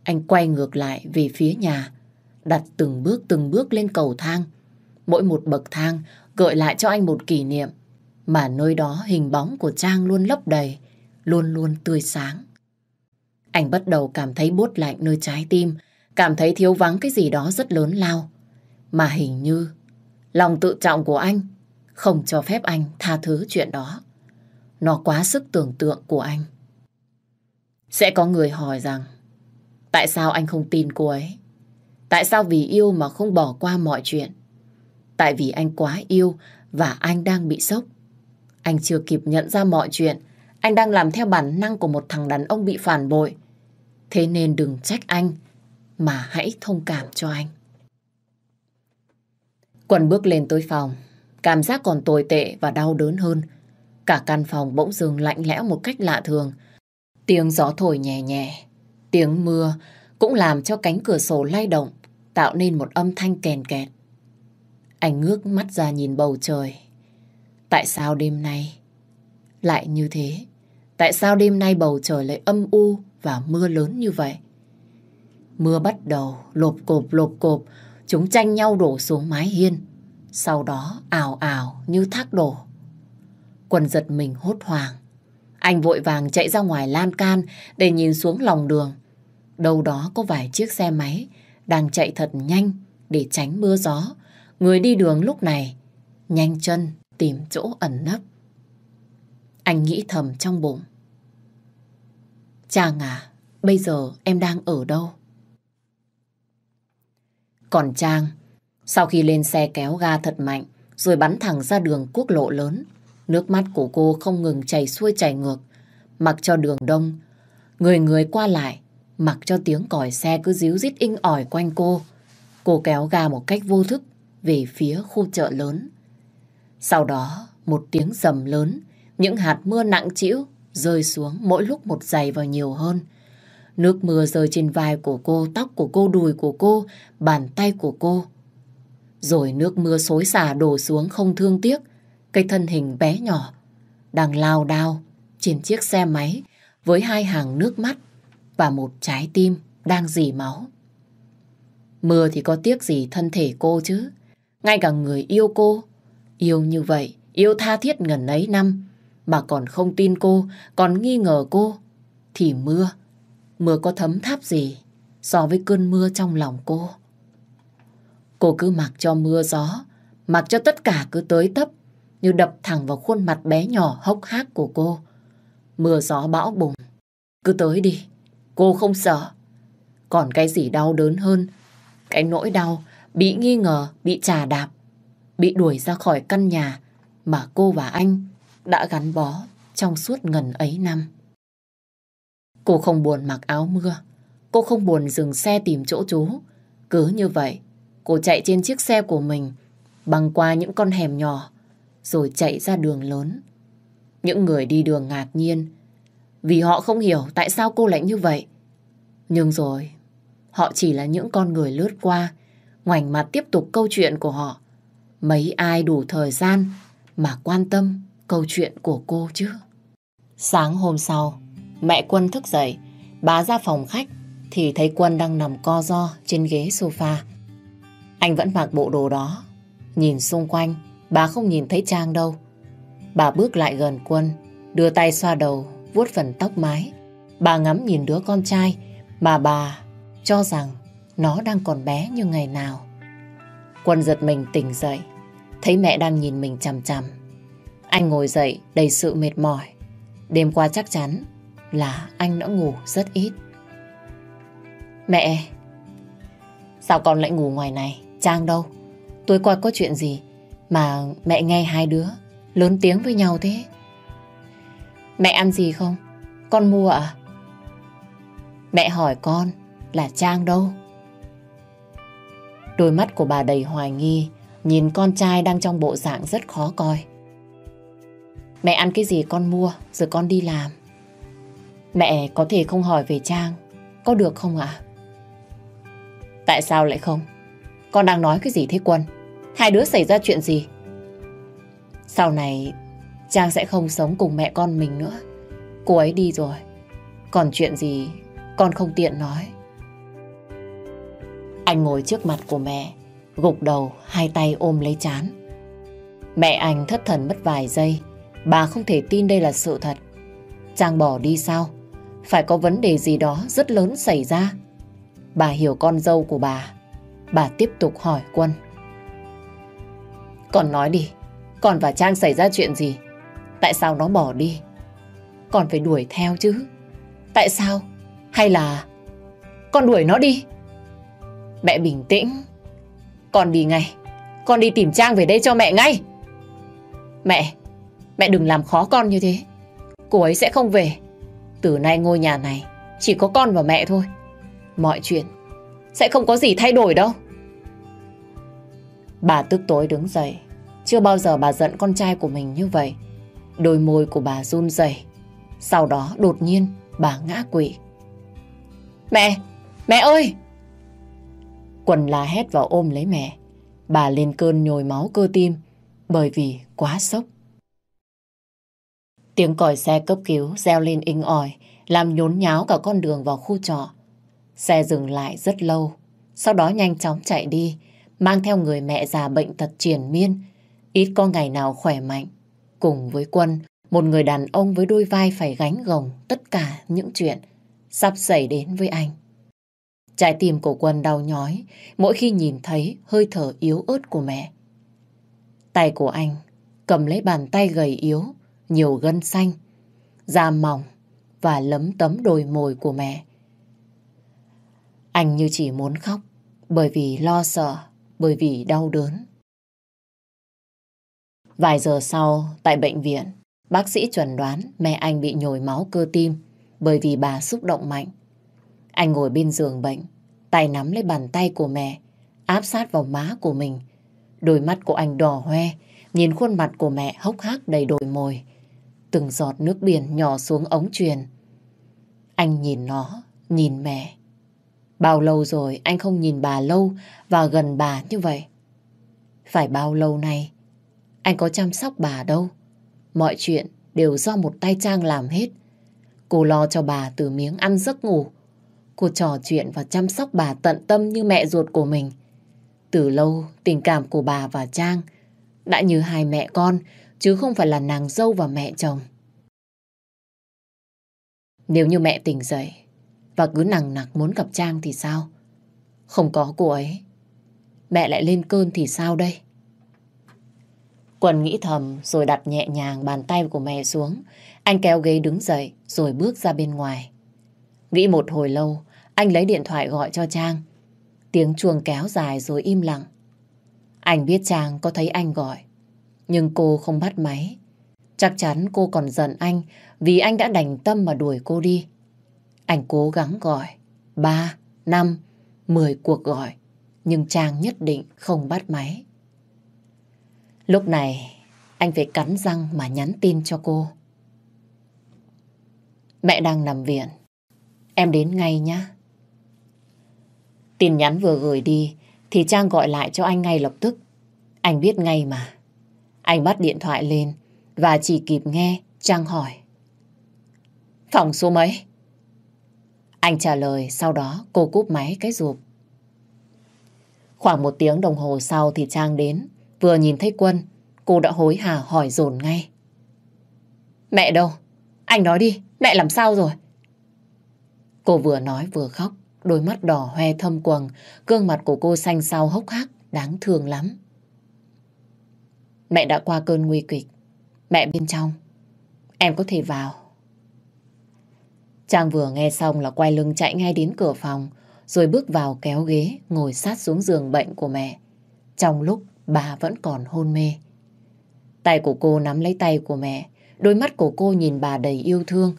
Anh quay ngược lại về phía nhà, đặt từng bước từng bước lên cầu thang. Mỗi một bậc thang gợi lại cho anh một kỷ niệm mà nơi đó hình bóng của Trang luôn lấp đầy, luôn luôn tươi sáng. Anh bắt đầu cảm thấy bốt lạnh nơi trái tim, cảm thấy thiếu vắng cái gì đó rất lớn lao. Mà hình như lòng tự trọng của anh không cho phép anh tha thứ chuyện đó. Nó quá sức tưởng tượng của anh. Sẽ có người hỏi rằng tại sao anh không tin cô ấy? Tại sao vì yêu mà không bỏ qua mọi chuyện? Tại vì anh quá yêu và anh đang bị sốc. Anh chưa kịp nhận ra mọi chuyện. Anh đang làm theo bản năng của một thằng đàn ông bị phản bội. Thế nên đừng trách anh, mà hãy thông cảm cho anh. quần bước lên tới phòng. Cảm giác còn tồi tệ và đau đớn hơn. Cả căn phòng bỗng dừng lạnh lẽo một cách lạ thường. Tiếng gió thổi nhẹ nhẹ. Tiếng mưa cũng làm cho cánh cửa sổ lay động, tạo nên một âm thanh kèn kẹt. Anh ngước mắt ra nhìn bầu trời. Tại sao đêm nay lại như thế? Tại sao đêm nay bầu trời lại âm u và mưa lớn như vậy? Mưa bắt đầu lộp cộp lộp cộp, chúng tranh nhau đổ xuống mái hiên. Sau đó ảo ảo như thác đổ. Quần giật mình hốt hoảng. Anh vội vàng chạy ra ngoài lan can để nhìn xuống lòng đường. Đâu đó có vài chiếc xe máy đang chạy thật nhanh để tránh mưa gió. Người đi đường lúc này nhanh chân tìm chỗ ẩn nấp. Anh nghĩ thầm trong bụng. Chàng à, bây giờ em đang ở đâu? Còn Trang, sau khi lên xe kéo ga thật mạnh, rồi bắn thẳng ra đường quốc lộ lớn, nước mắt của cô không ngừng chảy xuôi chảy ngược, mặc cho đường đông. Người người qua lại, mặc cho tiếng còi xe cứ díu dít inh ỏi quanh cô. Cô kéo ga một cách vô thức về phía khu chợ lớn. Sau đó, một tiếng rầm lớn, những hạt mưa nặng trĩu rơi xuống mỗi lúc một dày và nhiều hơn. Nước mưa rơi trên vai của cô, tóc của cô, đùi của cô, bàn tay của cô. Rồi nước mưa xối xả đổ xuống không thương tiếc, cái thân hình bé nhỏ, đang lao đao trên chiếc xe máy với hai hàng nước mắt và một trái tim đang dì máu. Mưa thì có tiếc gì thân thể cô chứ, ngay cả người yêu cô, yêu như vậy, yêu tha thiết ngần ấy năm, mà còn không tin cô, còn nghi ngờ cô, thì mưa Mưa có thấm tháp gì so với cơn mưa trong lòng cô. Cô cứ mặc cho mưa gió, mặc cho tất cả cứ tới tấp, như đập thẳng vào khuôn mặt bé nhỏ hốc hác của cô. Mưa gió bão bùng, cứ tới đi, cô không sợ. Còn cái gì đau đớn hơn, cái nỗi đau bị nghi ngờ, bị trà đạp, bị đuổi ra khỏi căn nhà mà cô và anh đã gắn bó trong suốt ngần ấy năm. Cô không buồn mặc áo mưa. Cô không buồn dừng xe tìm chỗ trú. Cứ như vậy, cô chạy trên chiếc xe của mình, băng qua những con hẻm nhỏ, rồi chạy ra đường lớn. Những người đi đường ngạc nhiên, vì họ không hiểu tại sao cô lại như vậy. Nhưng rồi, họ chỉ là những con người lướt qua, ngoảnh mặt tiếp tục câu chuyện của họ. Mấy ai đủ thời gian mà quan tâm câu chuyện của cô chứ? Sáng hôm sau, Mẹ Quân thức dậy, bà ra phòng khách thì thấy Quân đang nằm co ro trên ghế sofa. Anh vẫn mặc bộ đồ đó. Nhìn xung quanh, bà không nhìn thấy Trang đâu. Bà bước lại gần Quân, đưa tay xoa đầu, vuốt phần tóc mái. Bà ngắm nhìn đứa con trai mà bà cho rằng nó đang còn bé như ngày nào. Quân giật mình tỉnh dậy, thấy mẹ đang nhìn mình chằm chằm. Anh ngồi dậy đầy sự mệt mỏi. Đêm qua chắc chắn là anh đã ngủ rất ít. Mẹ! Sao con lại ngủ ngoài này? Trang đâu? Tôi qua có chuyện gì mà mẹ nghe hai đứa lớn tiếng với nhau thế? Mẹ ăn gì không? Con mua à? Mẹ hỏi con là Trang đâu? Đôi mắt của bà đầy hoài nghi, nhìn con trai đang trong bộ dạng rất khó coi. Mẹ ăn cái gì con mua, rồi con đi làm. Mẹ có thể không hỏi về Trang, có được không ạ? Tại sao lại không? Con đang nói cái gì thế Quân? Hai đứa xảy ra chuyện gì? Sau này Trang sẽ không sống cùng mẹ con mình nữa. Cô ấy đi rồi. Còn chuyện gì con không tiện nói. Anh ngồi trước mặt của mẹ, gục đầu, hai tay ôm lấy chán. Mẹ anh thất thần mất vài giây, bà không thể tin đây là sự thật. Trang bỏ đi sao? Phải có vấn đề gì đó rất lớn xảy ra. Bà hiểu con dâu của bà. Bà tiếp tục hỏi Quân. Con nói đi, con và Trang xảy ra chuyện gì? Tại sao nó bỏ đi? Con phải đuổi theo chứ. Tại sao? Hay là con đuổi nó đi? Mẹ bình tĩnh. Con đi ngay. Con đi tìm Trang về đây cho mẹ ngay. Mẹ, mẹ đừng làm khó con như thế. Cô ấy sẽ không về. Từ nay ngôi nhà này chỉ có con và mẹ thôi. Mọi chuyện sẽ không có gì thay đổi đâu. Bà tức tối đứng dậy. Chưa bao giờ bà giận con trai của mình như vậy. Đôi môi của bà run rẩy. Sau đó đột nhiên bà ngã quỵ. Mẹ! Mẹ ơi! Quần la hét vào ôm lấy mẹ. Bà lên cơn nhồi máu cơ tim bởi vì quá sốc. Tiếng còi xe cấp cứu reo lên inh ỏi làm nhốn nháo cả con đường vào khu trọ. Xe dừng lại rất lâu, sau đó nhanh chóng chạy đi, mang theo người mẹ già bệnh tật triển miên, ít có ngày nào khỏe mạnh. Cùng với Quân, một người đàn ông với đôi vai phải gánh gồng tất cả những chuyện sắp xảy đến với anh. Trái tim của Quân đau nhói mỗi khi nhìn thấy hơi thở yếu ớt của mẹ. Tay của anh cầm lấy bàn tay gầy yếu, nhiều gân xanh, da mỏng và lấm tấm đồi mồi của mẹ. Anh như chỉ muốn khóc bởi vì lo sợ, bởi vì đau đớn. Vài giờ sau, tại bệnh viện, bác sĩ chuẩn đoán mẹ anh bị nhồi máu cơ tim bởi vì bà xúc động mạnh. Anh ngồi bên giường bệnh, tay nắm lấy bàn tay của mẹ, áp sát vào má của mình. Đôi mắt của anh đỏ hoe, nhìn khuôn mặt của mẹ hốc hác đầy đồi mồi. Từng giọt nước biển nhỏ xuống ống truyền. Anh nhìn nó, nhìn mẹ. Bao lâu rồi anh không nhìn bà lâu và gần bà như vậy? Phải bao lâu nay anh có chăm sóc bà đâu. Mọi chuyện đều do một tay Trang làm hết. Cô lo cho bà từ miếng ăn giấc ngủ. Cô trò chuyện và chăm sóc bà tận tâm như mẹ ruột của mình. Từ lâu, tình cảm của bà và Trang đã như hai mẹ con, chứ không phải là nàng dâu và mẹ chồng. Nếu như mẹ tỉnh dậy và cứ nằng nặc muốn gặp Trang thì sao? Không có cô ấy, mẹ lại lên cơn thì sao đây? Quân nghĩ thầm rồi đặt nhẹ nhàng bàn tay của mẹ xuống. Anh kéo ghế đứng dậy rồi bước ra bên ngoài. Nghĩ một hồi lâu, anh lấy điện thoại gọi cho Trang. Tiếng chuông kéo dài rồi im lặng. Anh biết Trang có thấy anh gọi. Nhưng cô không bắt máy. Chắc chắn cô còn giận anh vì anh đã đành tâm mà đuổi cô đi. Anh cố gắng gọi. Ba, năm, mười cuộc gọi. Nhưng Trang nhất định không bắt máy. Lúc này, anh phải cắn răng mà nhắn tin cho cô. Mẹ đang nằm viện. Em đến ngay nhá. Tin nhắn vừa gửi đi thì Trang gọi lại cho anh ngay lập tức. Anh biết ngay mà. Anh bắt điện thoại lên và chỉ kịp nghe Trang hỏi. Phòng số mấy? Anh trả lời sau đó cô cúp máy cái rụp. Khoảng một tiếng đồng hồ sau thì Trang đến Vừa nhìn thấy Quân, cô đã hối hả hỏi dồn ngay. Mẹ đâu? Anh nói đi, mẹ làm sao rồi? Cô vừa nói vừa khóc, đôi mắt đỏ hoe thâm quầng, gương mặt của cô xanh xao hốc hác, đáng thương lắm. Mẹ đã qua cơn nguy kịch. Mẹ bên trong. Em có thể vào. Trang vừa nghe xong là quay lưng chạy ngay đến cửa phòng, rồi bước vào kéo ghế, ngồi sát xuống giường bệnh của mẹ. Trong lúc bà vẫn còn hôn mê. Tay của cô nắm lấy tay của mẹ, đôi mắt của cô nhìn bà đầy yêu thương.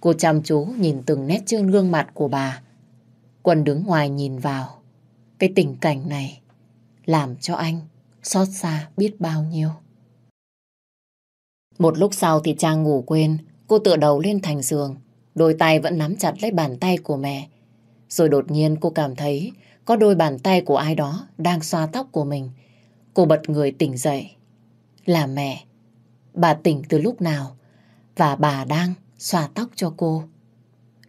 Cô chăm chú nhìn từng nét trên gương mặt của bà. Quân đứng ngoài nhìn vào. Cái tình cảnh này làm cho anh xót xa biết bao nhiêu. Một lúc sau thì Trang ngủ quên, cô tựa đầu lên thành giường, đôi tay vẫn nắm chặt lấy bàn tay của mẹ. Rồi đột nhiên cô cảm thấy có đôi bàn tay của ai đó đang xoa tóc của mình. Cô bật người tỉnh dậy. Là mẹ. Bà tỉnh từ lúc nào? Và bà đang xoa tóc cho cô.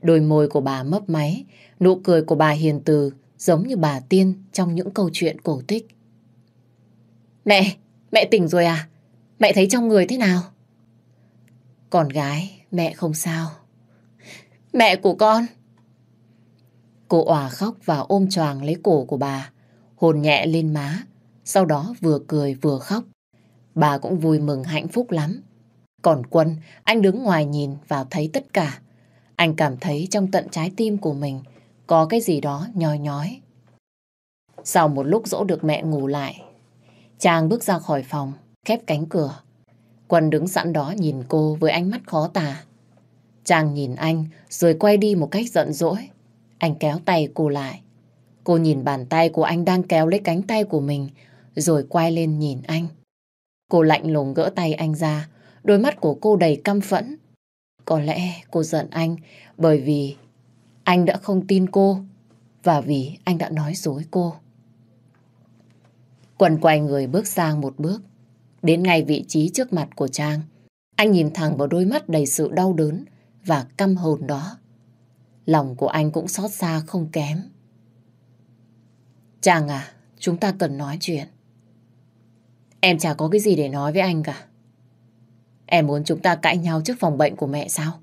Đôi môi của bà mấp máy, nụ cười của bà hiền từ giống như bà tiên trong những câu chuyện cổ tích. Mẹ, mẹ tỉnh rồi à? Mẹ thấy trong người thế nào? Con gái, mẹ không sao. Mẹ của con. Cô òa khóc và ôm choàng lấy cổ của bà, hồn nhẹ lên má, sau đó vừa cười vừa khóc. Bà cũng vui mừng hạnh phúc lắm. Còn Quân, anh đứng ngoài nhìn vào thấy tất cả. Anh cảm thấy trong tận trái tim của mình có cái gì đó nhói nhói. Sau một lúc dỗ được mẹ ngủ lại, Trang bước ra khỏi phòng, khép cánh cửa. Quân đứng sẵn đó nhìn cô với ánh mắt khó tả. Trang nhìn anh rồi quay đi một cách giận dỗi. Anh kéo tay cô lại. Cô nhìn bàn tay của anh đang kéo lấy cánh tay của mình rồi quay lên nhìn anh. Cô lạnh lùng gỡ tay anh ra, đôi mắt của cô đầy căm phẫn. Có lẽ cô giận anh bởi vì anh đã không tin cô và vì anh đã nói dối cô. Quần quay người bước sang một bước, đến ngay vị trí trước mặt của Trang. Anh nhìn thẳng vào đôi mắt đầy sự đau đớn và căm hồn đó. Lòng của anh cũng xót xa không kém. Trang à, chúng ta cần nói chuyện. Em chả có cái gì để nói với anh cả. Em muốn chúng ta cãi nhau trước phòng bệnh của mẹ sao?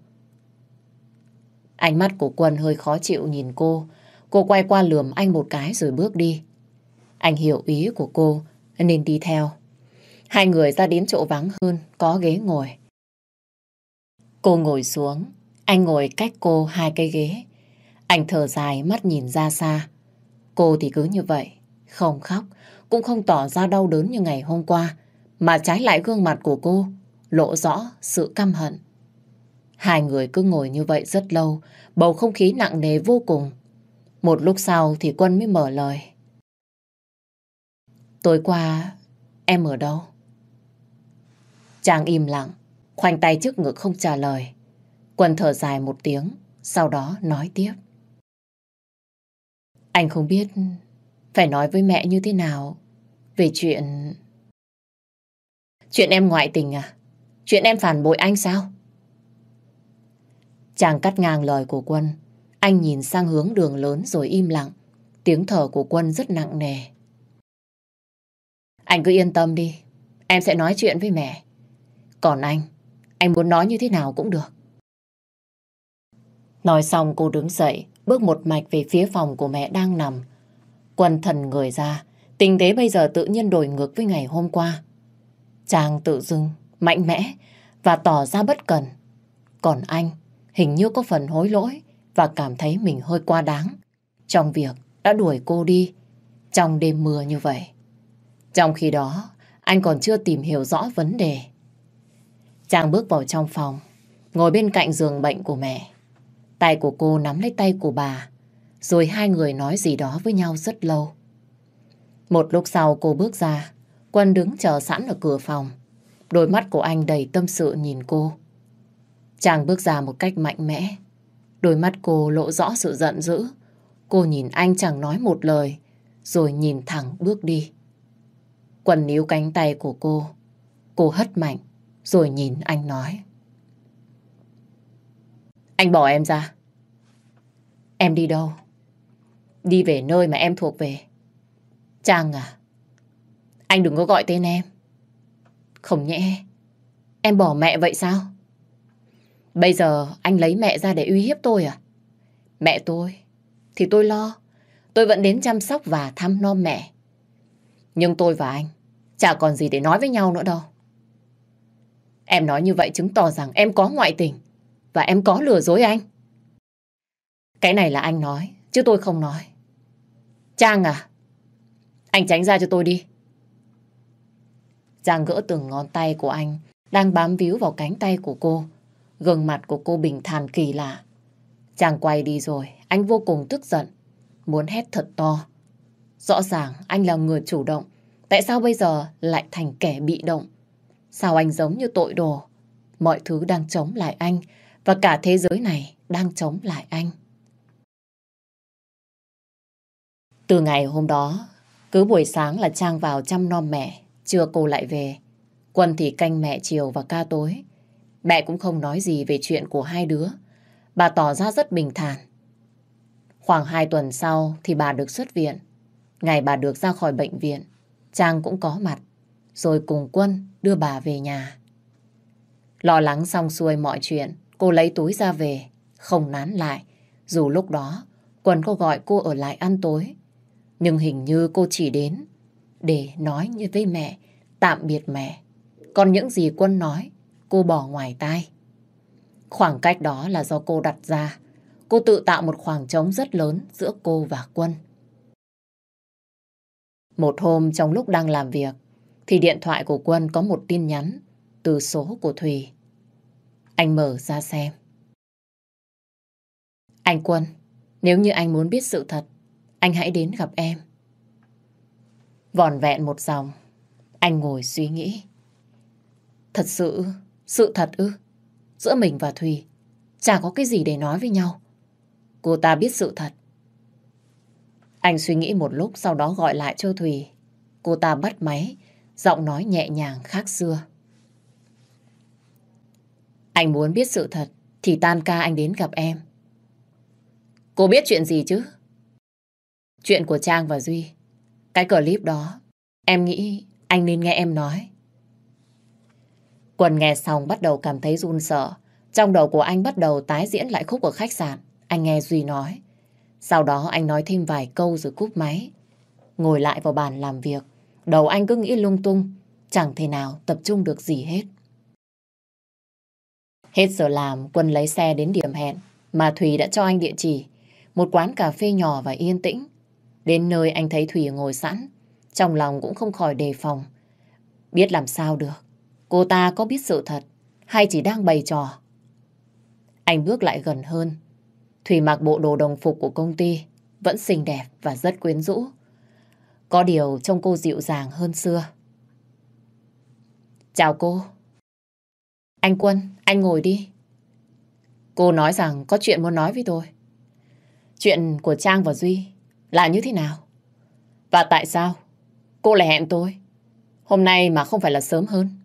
Ánh mắt của Quân hơi khó chịu nhìn cô. Cô quay qua lườm anh một cái rồi bước đi. Anh hiểu ý của cô nên đi theo. Hai người ra đến chỗ vắng hơn, có ghế ngồi. Cô ngồi xuống, anh ngồi cách cô hai cây ghế. Anh thở dài mắt nhìn ra xa. Cô thì cứ như vậy, không khóc, cũng không tỏ ra đau đớn như ngày hôm qua, mà trái lại gương mặt của cô lộ rõ sự căm hận. Hai người cứ ngồi như vậy rất lâu, bầu không khí nặng nề vô cùng. Một lúc sau thì Quân mới mở lời. Tối qua, em ở đâu? Chàng im lặng, khoanh tay trước ngực không trả lời. Quân thở dài một tiếng, sau đó nói tiếp. Anh không biết phải nói với mẹ như thế nào về chuyện... Chuyện em ngoại tình à? Chuyện em phản bội anh sao? Chàng cắt ngang lời của Quân. Anh nhìn sang hướng đường lớn rồi im lặng. Tiếng thở của Quân rất nặng nề. Anh cứ yên tâm đi. Em sẽ nói chuyện với mẹ. Còn anh, anh muốn nói như thế nào cũng được. Nói xong cô đứng dậy, bước một mạch về phía phòng của mẹ đang nằm. Quân thần người ra, tình thế bây giờ tự nhiên đổi ngược với ngày hôm qua. Chàng tự dưng, mạnh mẽ và tỏ ra bất cần. Còn anh hình như có phần hối lỗi và cảm thấy mình hơi quá đáng trong việc đã đuổi cô đi trong đêm mưa như vậy. Trong khi đó, anh còn chưa tìm hiểu rõ vấn đề. Chàng bước vào trong phòng, ngồi bên cạnh giường bệnh của mẹ. Tay của cô nắm lấy tay của bà, rồi hai người nói gì đó với nhau rất lâu. Một lúc sau cô bước ra, Quân đứng chờ sẵn ở cửa phòng. Đôi mắt của anh đầy tâm sự nhìn cô. Chàng bước ra một cách mạnh mẽ. Đôi mắt cô lộ rõ sự giận dữ. Cô nhìn anh chẳng nói một lời, rồi nhìn thẳng bước đi. Quần níu cánh tay của cô. Cô hất mạnh, rồi nhìn anh nói. Anh bỏ em ra. Em đi đâu? Đi về nơi mà em thuộc về. Trang à, anh đừng có gọi tên em. Không nhẽ, em bỏ mẹ vậy sao? Bây giờ anh lấy mẹ ra để uy hiếp tôi à? Mẹ tôi, thì tôi lo. Tôi vẫn đến chăm sóc và thăm nom mẹ. Nhưng tôi và anh chả còn gì để nói với nhau nữa đâu. Em nói như vậy chứng tỏ rằng em có ngoại tình và em có lừa dối anh. Cái này là anh nói, chứ tôi không nói. Trang à, anh tránh ra cho tôi đi. Trang gỡ từng ngón tay của anh đang bám víu vào cánh tay của cô. Gương mặt của cô bình thản kỳ lạ. Chàng quay đi rồi, anh vô cùng tức giận, muốn hét thật to. Rõ ràng anh là người chủ động, tại sao bây giờ lại thành kẻ bị động? Sao anh giống như tội đồ? Mọi thứ đang chống lại anh và cả thế giới này đang chống lại anh. Từ ngày hôm đó, cứ buổi sáng là Trang vào chăm nom mẹ, trưa cô lại về. Quân thì canh mẹ chiều và ca tối. Mẹ cũng không nói gì về chuyện của hai đứa. Bà tỏ ra rất bình thản. Khoảng hai tuần sau thì bà được xuất viện. Ngày bà được ra khỏi bệnh viện, Trang cũng có mặt, rồi cùng Quân đưa bà về nhà. Lo lắng xong xuôi mọi chuyện, cô lấy túi ra về, không nán lại. Dù lúc đó, Quân có gọi cô ở lại ăn tối. Nhưng hình như cô chỉ đến để nói như với mẹ, tạm biệt mẹ. Còn những gì Quân nói, cô bỏ ngoài tai. Khoảng cách đó là do cô đặt ra. Cô tự tạo một khoảng trống rất lớn giữa cô và Quân. Một hôm trong lúc đang làm việc, thì điện thoại của Quân có một tin nhắn từ số của Thùy. Anh mở ra xem. Anh Quân, nếu như anh muốn biết sự thật, anh hãy đến gặp em. Vòn vẹn một dòng, anh ngồi suy nghĩ. Thật sự, sự thật ư? Giữa mình và Thùy, chả có cái gì để nói với nhau. Cô ta biết sự thật. Anh suy nghĩ một lúc sau đó gọi lại cho Thùy. Cô ta bắt máy, giọng nói nhẹ nhàng khác xưa. Anh muốn biết sự thật thì tan ca anh đến gặp em. Cô biết chuyện gì chứ? Chuyện của Trang và Duy. Cái clip đó, em nghĩ anh nên nghe em nói. Quân nghe xong bắt đầu cảm thấy run sợ. Trong đầu của anh bắt đầu tái diễn lại khúc ở khách sạn. Anh nghe Duy nói. Sau đó anh nói thêm vài câu rồi cúp máy. Ngồi lại vào bàn làm việc. Đầu anh cứ nghĩ lung tung. Chẳng thể nào tập trung được gì hết. Hết giờ làm, Quân lấy xe đến điểm hẹn mà Thùy đã cho anh địa chỉ. Một quán cà phê nhỏ và yên tĩnh. Đến nơi anh thấy Thùy ngồi sẵn. Trong lòng cũng không khỏi đề phòng. Biết làm sao được. Cô ta có biết sự thật hay chỉ đang bày trò? Anh bước lại gần hơn. Thủy mặc bộ đồ đồng phục của công ty vẫn xinh đẹp và rất quyến rũ. Có điều trông cô dịu dàng hơn xưa. Chào cô. Anh Quân, anh ngồi đi. Cô nói rằng có chuyện muốn nói với tôi. Chuyện của Trang và Duy là như thế nào? Và tại sao cô lại hẹn tôi? Hôm nay mà không phải là sớm hơn.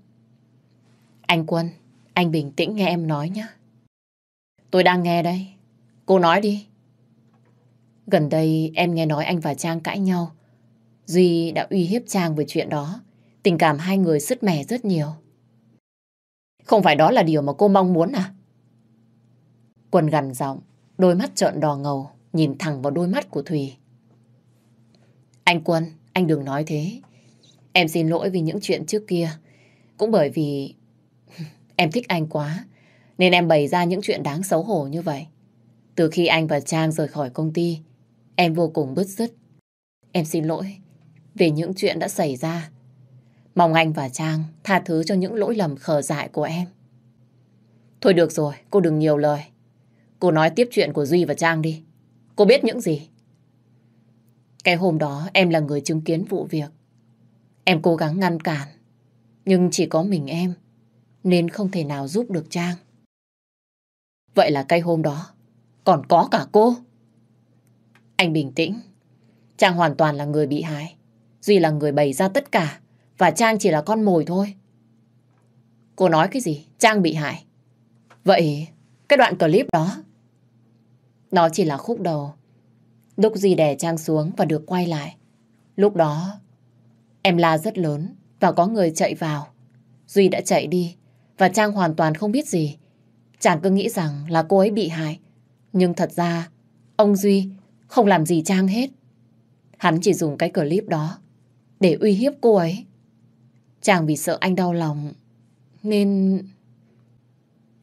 Anh Quân, anh bình tĩnh nghe em nói nhé. Tôi đang nghe đây. Cô nói đi. Gần đây em nghe nói anh và Trang cãi nhau. Duy đã uy hiếp Trang về chuyện đó. Tình cảm hai người sứt mẻ rất nhiều. Không phải đó là điều mà cô mong muốn à? Quân gằn giọng, đôi mắt trợn đỏ ngầu, nhìn thẳng vào đôi mắt của Thùy. Anh Quân, anh đừng nói thế. Em xin lỗi vì những chuyện trước kia. Cũng bởi vì Em thích anh quá, nên em bày ra những chuyện đáng xấu hổ như vậy. Từ khi anh và Trang rời khỏi công ty, em vô cùng bứt rứt. Em xin lỗi về những chuyện đã xảy ra. Mong anh và Trang tha thứ cho những lỗi lầm khờ dại của em. Thôi được rồi, cô đừng nhiều lời. Cô nói tiếp chuyện của Duy và Trang đi. Cô biết những gì? Cái hôm đó em là người chứng kiến vụ việc. Em cố gắng ngăn cản. Nhưng chỉ có mình em nên không thể nào giúp được Trang. Vậy là cây hôm đó, còn có cả cô. Anh bình tĩnh. Trang hoàn toàn là người bị hại. Duy là người bày ra tất cả, và Trang chỉ là con mồi thôi. Cô nói cái gì? Trang bị hại. Vậy cái đoạn clip đó, nó chỉ là khúc đầu. Lúc Duy đè Trang xuống và được quay lại. Lúc đó, em la rất lớn và có người chạy vào. Duy đã chạy đi và Trang hoàn toàn không biết gì. Chàng cứ nghĩ rằng là cô ấy bị hại. Nhưng thật ra, ông Duy không làm gì Trang hết. Hắn chỉ dùng cái clip đó để uy hiếp cô ấy. Chàng vì sợ anh đau lòng nên...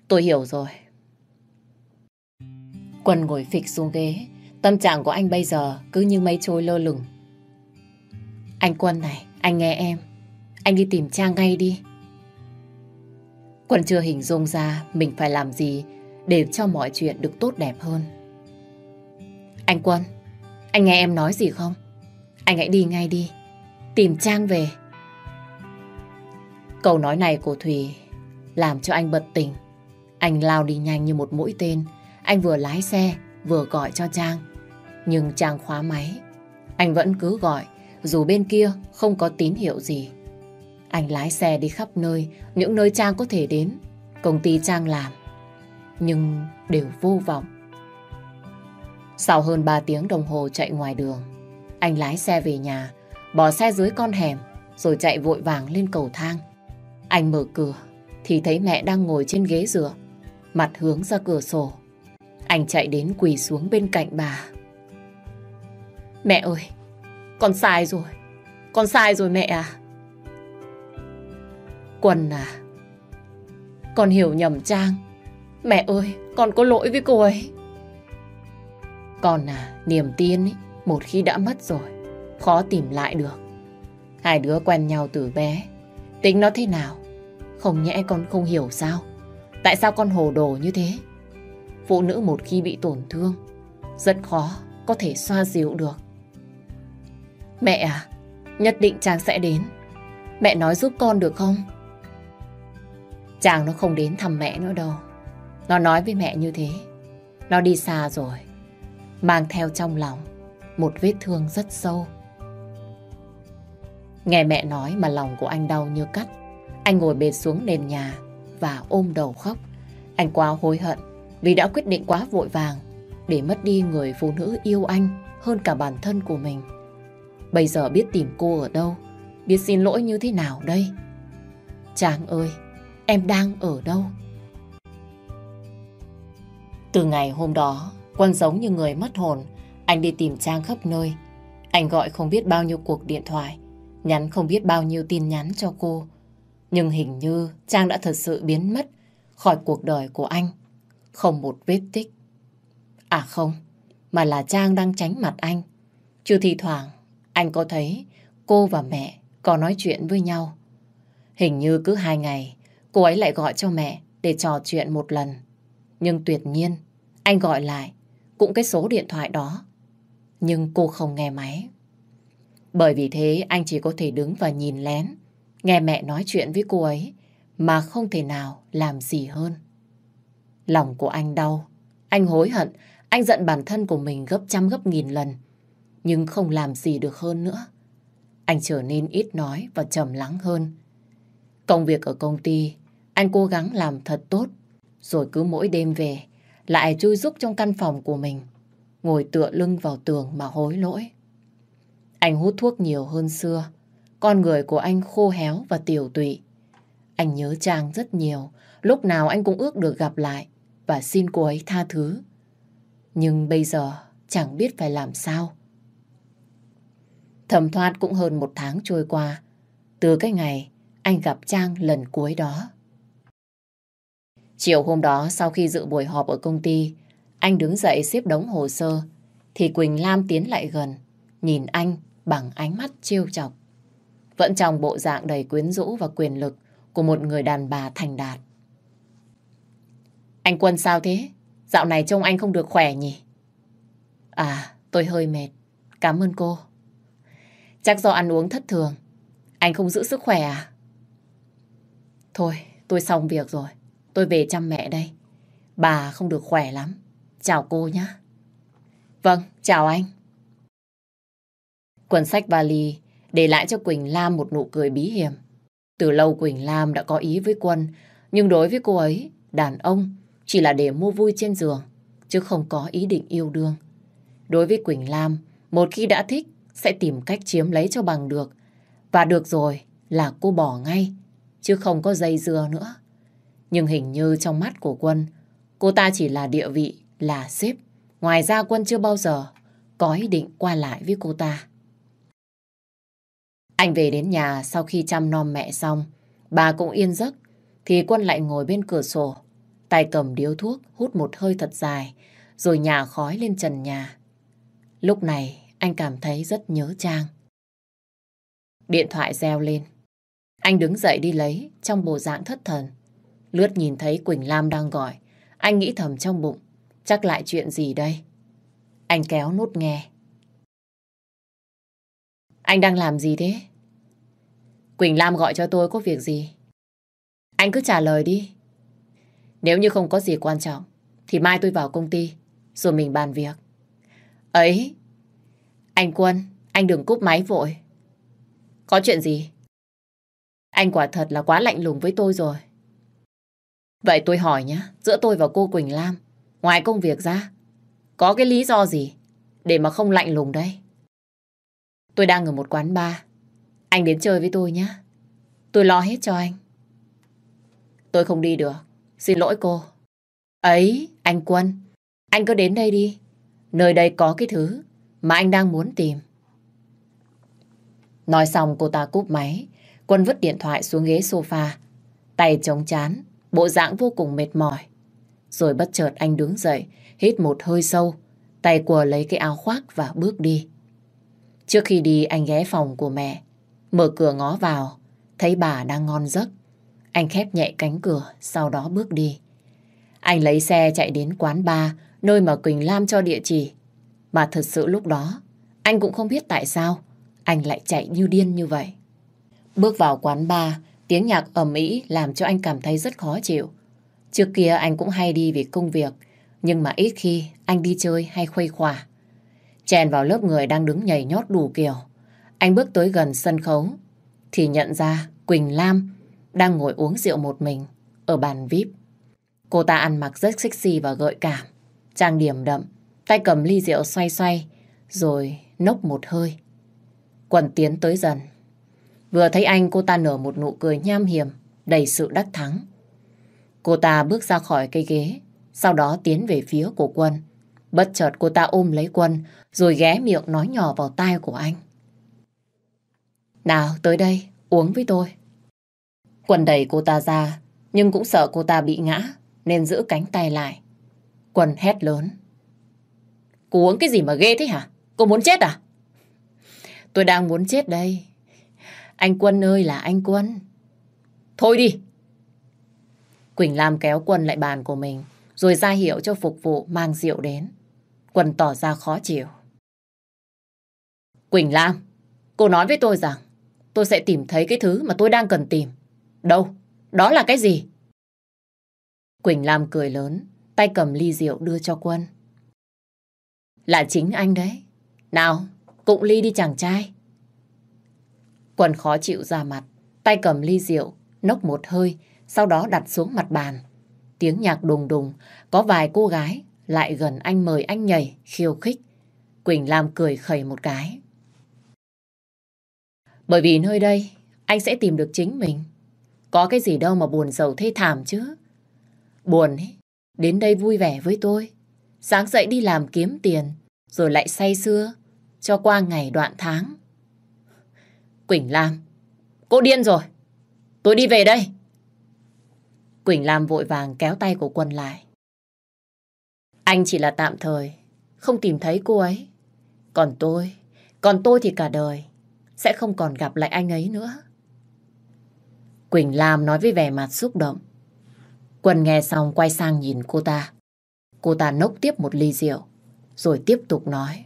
Tôi hiểu rồi. Quân ngồi phịch xuống ghế. Tâm trạng của anh bây giờ cứ như mây trôi lơ lửng. Anh Quân này, anh nghe em. Anh đi tìm Trang ngay đi. Quân chưa hình dung ra mình phải làm gì để cho mọi chuyện được tốt đẹp hơn. Anh Quân, anh nghe em nói gì không? Anh hãy đi ngay đi. Tìm Trang về. Câu nói này của Thùy làm cho anh bật tỉnh. Anh lao đi nhanh như một mũi tên. Anh vừa lái xe, vừa gọi cho Trang. Nhưng Trang khóa máy. Anh vẫn cứ gọi, dù bên kia không có tín hiệu gì. Anh lái xe đi khắp nơi, những nơi Trang có thể đến. Công ty Trang làm. Nhưng đều vô vọng. Sau hơn 3 tiếng đồng hồ chạy ngoài đường, anh lái xe về nhà, bỏ xe dưới con hẻm, rồi chạy vội vàng lên cầu thang. Anh mở cửa, thì thấy mẹ đang ngồi trên ghế dựa, mặt hướng ra cửa sổ. Anh chạy đến quỳ xuống bên cạnh bà. Mẹ ơi, con sai rồi, con sai rồi mẹ à. Quân à, con hiểu nhầm Trang. Mẹ ơi, con có lỗi với cô ấy. Con à, niềm tin ấy, một khi đã mất rồi, khó tìm lại được. Hai đứa quen nhau từ bé, tính nó thế nào? Không nhẽ con không hiểu sao? Tại sao con hồ đồ như thế? Phụ nữ một khi bị tổn thương, rất khó có thể xoa dịu được. Mẹ à, nhất định trang sẽ đến. Mẹ nói giúp con được không? Chàng nó không đến thăm mẹ nữa đâu. Nó nói với mẹ như thế. Nó đi xa rồi. Mang theo trong lòng một vết thương rất sâu. Nghe mẹ nói mà lòng của anh đau như cắt. Anh ngồi bệt xuống nền nhà và ôm đầu khóc. Anh quá hối hận vì đã quyết định quá vội vàng để mất đi người phụ nữ yêu anh hơn cả bản thân của mình. Bây giờ biết tìm cô ở đâu, biết xin lỗi như thế nào đây? Trang ơi, em đang ở đâu? Từ ngày hôm đó, Quân giống như người mất hồn. Anh đi tìm Trang khắp nơi. Anh gọi không biết bao nhiêu cuộc điện thoại, nhắn không biết bao nhiêu tin nhắn cho cô. Nhưng hình như Trang đã thật sự biến mất khỏi cuộc đời của anh. Không một vết tích. À không, mà là Trang đang tránh mặt anh. Chưa thì thoảng, anh có thấy cô và mẹ có nói chuyện với nhau. Hình như cứ hai ngày, cô ấy lại gọi cho mẹ để trò chuyện một lần. Nhưng tuyệt nhiên, anh gọi lại, cũng cái số điện thoại đó. Nhưng cô không nghe máy. Bởi vì thế anh chỉ có thể đứng và nhìn lén, nghe mẹ nói chuyện với cô ấy, mà không thể nào làm gì hơn. Lòng của anh đau, anh hối hận, anh giận bản thân của mình gấp trăm gấp nghìn lần, nhưng không làm gì được hơn nữa. Anh trở nên ít nói và trầm lắng hơn. Công việc ở công ty, anh cố gắng làm thật tốt, rồi cứ mỗi đêm về, lại chui rúc trong căn phòng của mình, ngồi tựa lưng vào tường mà hối lỗi. Anh hút thuốc nhiều hơn xưa, con người của anh khô héo và tiểu tụy. Anh nhớ Trang rất nhiều, lúc nào anh cũng ước được gặp lại và xin cô ấy tha thứ. Nhưng bây giờ chẳng biết phải làm sao. Thầm thoát cũng hơn một tháng trôi qua, từ cái ngày anh gặp Trang lần cuối đó. Chiều hôm đó sau khi dự buổi họp ở công ty, anh đứng dậy xếp đống hồ sơ, thì Quỳnh Lam tiến lại gần, nhìn anh bằng ánh mắt trêu chọc. Vẫn trong bộ dạng đầy quyến rũ và quyền lực của một người đàn bà thành đạt. Anh Quân sao thế? Dạo này trông anh không được khỏe nhỉ? À, tôi hơi mệt. Cảm ơn cô. Chắc do ăn uống thất thường. Anh không giữ sức khỏe à? Thôi, tôi xong việc rồi. Tôi về chăm mẹ đây. Bà không được khỏe lắm. Chào cô nhé. Vâng, chào anh. Quần sách vali để lại cho Quỳnh Lam một nụ cười bí hiểm. Từ lâu Quỳnh Lam đã có ý với Quân, nhưng đối với cô ấy, đàn ông chỉ là để mua vui trên giường, chứ không có ý định yêu đương. Đối với Quỳnh Lam, một khi đã thích, sẽ tìm cách chiếm lấy cho bằng được. Và được rồi là cô bỏ ngay, chứ không có dây dưa nữa. Nhưng hình như trong mắt của Quân, cô ta chỉ là địa vị, là sếp. Ngoài ra Quân chưa bao giờ có ý định qua lại với cô ta. Anh về đến nhà sau khi chăm nom mẹ xong, bà cũng yên giấc, thì Quân lại ngồi bên cửa sổ, tay cầm điếu thuốc, hút một hơi thật dài, rồi nhả khói lên trần nhà. Lúc này, anh cảm thấy rất nhớ Trang. Điện thoại reo lên. Anh đứng dậy đi lấy trong bộ dạng thất thần. Lướt nhìn thấy Quỳnh Lam đang gọi. Anh nghĩ thầm trong bụng. Chắc lại chuyện gì đây? Anh kéo nút nghe. Anh đang làm gì thế? Quỳnh Lam gọi cho tôi có việc gì? Anh cứ trả lời đi. Nếu như không có gì quan trọng, thì mai tôi vào công ty, rồi mình bàn việc. Ấy, anh Quân, anh đừng cúp máy vội. Có chuyện gì? Anh quả thật là quá lạnh lùng với tôi rồi. Vậy tôi hỏi nhé, giữa tôi và cô Quỳnh Lam, ngoài công việc ra, có cái lý do gì để mà không lạnh lùng đây? Tôi đang ở một quán bar. Anh đến chơi với tôi nhé. Tôi lo hết cho anh. Tôi không đi được. Xin lỗi cô. Ấy, anh Quân. Anh cứ đến đây đi. Nơi đây có cái thứ mà anh đang muốn tìm. Nói xong cô ta cúp máy. Quân vứt điện thoại xuống ghế sofa. Tay chống chán. Bộ dạng vô cùng mệt mỏi. Rồi bất chợt anh đứng dậy. Hít một hơi sâu. Tay của lấy cái áo khoác và bước đi. Trước khi đi anh ghé phòng của mẹ. Mở cửa ngó vào. Thấy bà đang ngon giấc. Anh khép nhẹ cánh cửa, sau đó bước đi. Anh lấy xe chạy đến quán bar, nơi mà Quỳnh Lam cho địa chỉ. Mà thật sự lúc đó, anh cũng không biết tại sao anh lại chạy như điên như vậy. Bước vào quán bar, tiếng nhạc ầm ĩ làm cho anh cảm thấy rất khó chịu. Trước kia anh cũng hay đi vì công việc, nhưng mà ít khi anh đi chơi hay khuây khỏa. Chèn vào lớp người đang đứng nhảy nhót đủ kiểu. Anh bước tới gần sân khấu, thì nhận ra Quỳnh Lam đang ngồi uống rượu một mình ở bàn VIP. Cô ta ăn mặc rất sexy và gợi cảm, trang điểm đậm, tay cầm ly rượu xoay xoay, rồi nốc một hơi. Quần tiến tới dần. Vừa thấy anh cô ta nở một nụ cười nham hiểm, đầy sự đắc thắng. Cô ta bước ra khỏi cây ghế, sau đó tiến về phía của quân. Bất chợt cô ta ôm lấy quân, rồi ghé miệng nói nhỏ vào tai của anh. Nào, tới đây, uống với tôi. Quân đẩy cô ta ra, nhưng cũng sợ cô ta bị ngã, nên giữ cánh tay lại. Quân hét lớn. Cô uống cái gì mà ghê thế hả? Cô muốn chết à? Tôi đang muốn chết đây. Anh Quân ơi là anh Quân. Thôi đi. Quỳnh Lam kéo Quân lại bàn của mình, rồi ra hiệu cho phục vụ mang rượu đến. Quân tỏ ra khó chịu. Quỳnh Lam, cô nói với tôi rằng tôi sẽ tìm thấy cái thứ mà tôi đang cần tìm. Đâu? Đó là cái gì? Quỳnh Lam cười lớn, tay cầm ly rượu đưa cho Quân. Là chính anh đấy. Nào, cụng ly đi chàng trai. Quân khó chịu ra mặt, tay cầm ly rượu, nốc một hơi, sau đó đặt xuống mặt bàn. Tiếng nhạc đùng đùng, có vài cô gái lại gần anh mời anh nhảy, khiêu khích. Quỳnh Lam cười khẩy một cái. Bởi vì nơi đây, anh sẽ tìm được chính mình. Có cái gì đâu mà buồn giàu thê thảm chứ. Buồn ấy, đến đây vui vẻ với tôi. Sáng dậy đi làm kiếm tiền, rồi lại say sưa, cho qua ngày đoạn tháng. Quỳnh Lam, cô điên rồi. Tôi đi về đây. Quỳnh Lam vội vàng kéo tay của Quân lại. Anh chỉ là tạm thời, không tìm thấy cô ấy. Còn tôi, còn tôi thì cả đời, sẽ không còn gặp lại anh ấy nữa. Quỳnh Lam nói với vẻ mặt xúc động. Quân nghe xong quay sang nhìn cô ta. Cô ta nốc tiếp một ly rượu, rồi tiếp tục nói.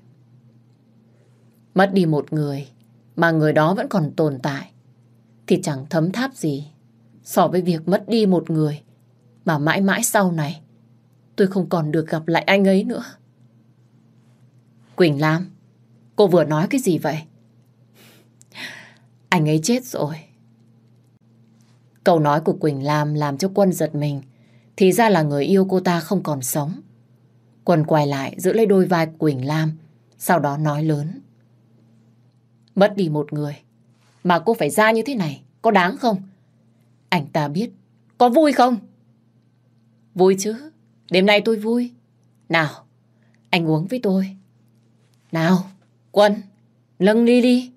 Mất đi một người, mà người đó vẫn còn tồn tại, thì chẳng thấm tháp gì so với việc mất đi một người mà mãi mãi sau này tôi không còn được gặp lại anh ấy nữa. Quỳnh Lam, cô vừa nói cái gì vậy? Anh ấy chết rồi. Câu nói của Quỳnh Lam làm cho Quân giật mình. Thì ra là người yêu cô ta không còn sống. Quân quay lại giữ lấy đôi vai Quỳnh Lam. Sau đó nói lớn. Mất đi một người. Mà cô phải ra như thế này. Có đáng không? Anh ta biết. Có vui không? Vui chứ. Đêm nay tôi vui. Nào, anh uống với tôi. Nào, Quân, lâng ly đi.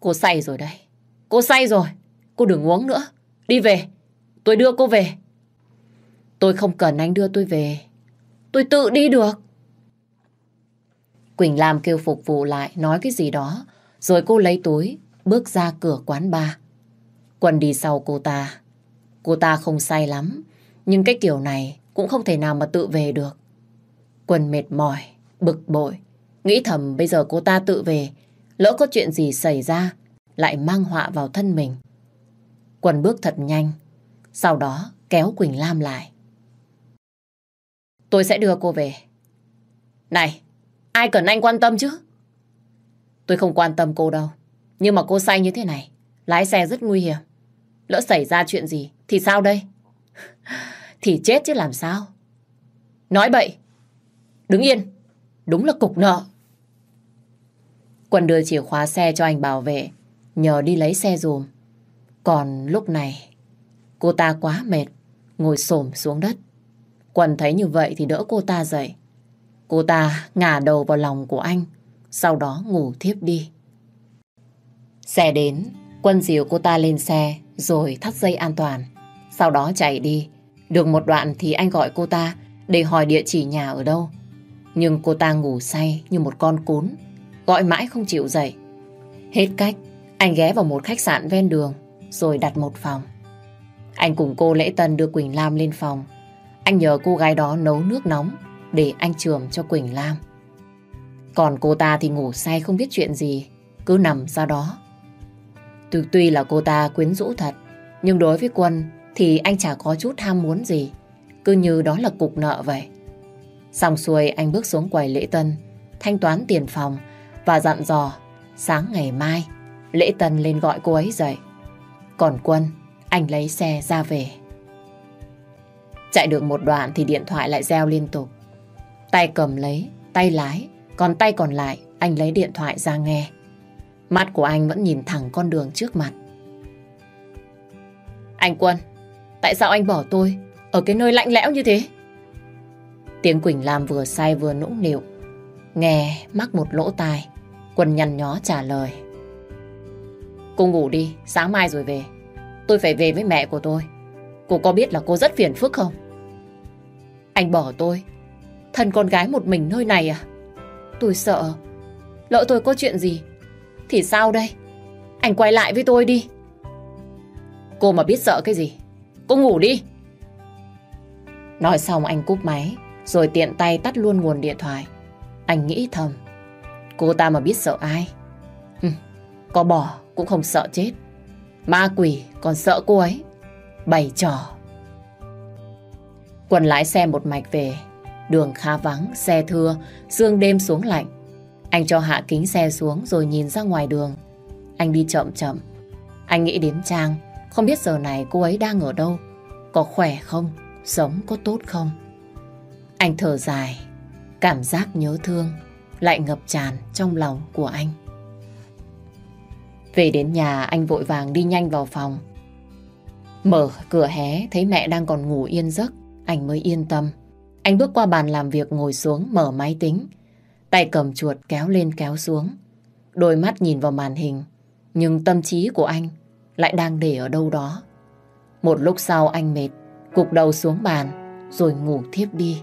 Cô say rồi đây. Cô say rồi. Cô đừng uống nữa. Đi về. Tôi đưa cô về. Tôi không cần anh đưa tôi về. Tôi tự đi được. Quỳnh Lam kêu phục vụ lại nói cái gì đó. Rồi cô lấy túi, bước ra cửa quán bar. Quân đi sau cô ta. Cô ta không say lắm. Nhưng cái kiểu này cũng không thể nào mà tự về được. Quân mệt mỏi, bực bội. Nghĩ thầm bây giờ cô ta tự về. Lỡ có chuyện gì xảy ra, lại mang họa vào thân mình. Quân bước thật nhanh. Sau đó kéo Quỳnh Lam lại. Tôi sẽ đưa cô về. Này, ai cần anh quan tâm chứ? Tôi không quan tâm cô đâu. Nhưng mà cô say như thế này, lái xe rất nguy hiểm. Lỡ xảy ra chuyện gì, thì sao đây? thì chết chứ làm sao? Nói bậy. Đứng yên. Đúng là cục nợ. Quân đưa chìa khóa xe cho anh bảo vệ, nhờ đi lấy xe dùm. Còn lúc này, cô ta quá mệt, ngồi xổm xuống đất. Quân thấy như vậy thì đỡ cô ta dậy. Cô ta ngả đầu vào lòng của anh, sau đó ngủ thiếp đi. Xe đến, Quân dìu cô ta lên xe, rồi thắt dây an toàn. Sau đó chạy đi. Được một đoạn thì anh gọi cô ta để hỏi địa chỉ nhà ở đâu. Nhưng cô ta ngủ say như một con cún, gọi mãi không chịu dậy. Hết cách, anh ghé vào một khách sạn ven đường, rồi đặt một phòng. Anh cùng cô Lễ Tân đưa Quỳnh Lam lên phòng. Anh nhờ cô gái đó nấu nước nóng để anh trường cho Quỳnh Lam. Còn cô ta thì ngủ say không biết chuyện gì, cứ nằm ra đó. Tuy, tuy là cô ta quyến rũ thật, nhưng đối với Quân thì anh chả có chút ham muốn gì. Cứ như đó là cục nợ vậy. Xong xuôi anh bước xuống quầy lễ tân, thanh toán tiền phòng và dặn dò sáng ngày mai lễ tân lên gọi cô ấy dậy. Còn Quân, anh lấy xe ra về. Chạy được một đoạn thì điện thoại lại reo liên tục. Tay cầm lấy, tay lái, còn tay còn lại anh lấy điện thoại ra nghe. Mắt của anh vẫn nhìn thẳng con đường trước mặt. Anh Quân, tại sao anh bỏ tôi ở cái nơi lạnh lẽo như thế? Tiếng Quỳnh Lam vừa say vừa nũng nịu. Nghe mắc một lỗ tai, Quân nhăn nhó trả lời. Cô ngủ đi, sáng mai rồi về. Tôi phải về với mẹ của tôi. Cô có biết là cô rất phiền phức không? Anh bỏ tôi, thân con gái một mình nơi này à? Tôi sợ, lỡ tôi có chuyện gì thì sao đây? Anh quay lại với tôi đi. Cô mà biết sợ cái gì? Cô ngủ đi. Nói xong anh cúp máy, rồi tiện tay tắt luôn nguồn điện thoại. Anh nghĩ thầm, cô ta mà biết sợ ai? Hừ, có bỏ cũng không sợ chết. Ma quỷ còn sợ cô ấy. Bày trò. Quần lái xe một mạch về. Đường khá vắng, xe thưa, sương đêm xuống lạnh. Anh cho hạ kính xe xuống rồi nhìn ra ngoài đường. Anh đi chậm chậm. Anh nghĩ đến Trang, không biết giờ này cô ấy đang ở đâu, có khỏe không, sống có tốt không. Anh thở dài, cảm giác nhớ thương lại ngập tràn trong lòng của anh. Về đến nhà anh vội vàng đi nhanh vào phòng. Mở cửa hé thấy mẹ đang còn ngủ yên giấc, anh mới yên tâm. Anh bước qua bàn làm việc ngồi xuống mở máy tính. Tay cầm chuột kéo lên kéo xuống. Đôi mắt nhìn vào màn hình. Nhưng tâm trí của anh lại đang để ở đâu đó. Một lúc sau anh mệt, cục đầu xuống bàn rồi ngủ thiếp đi.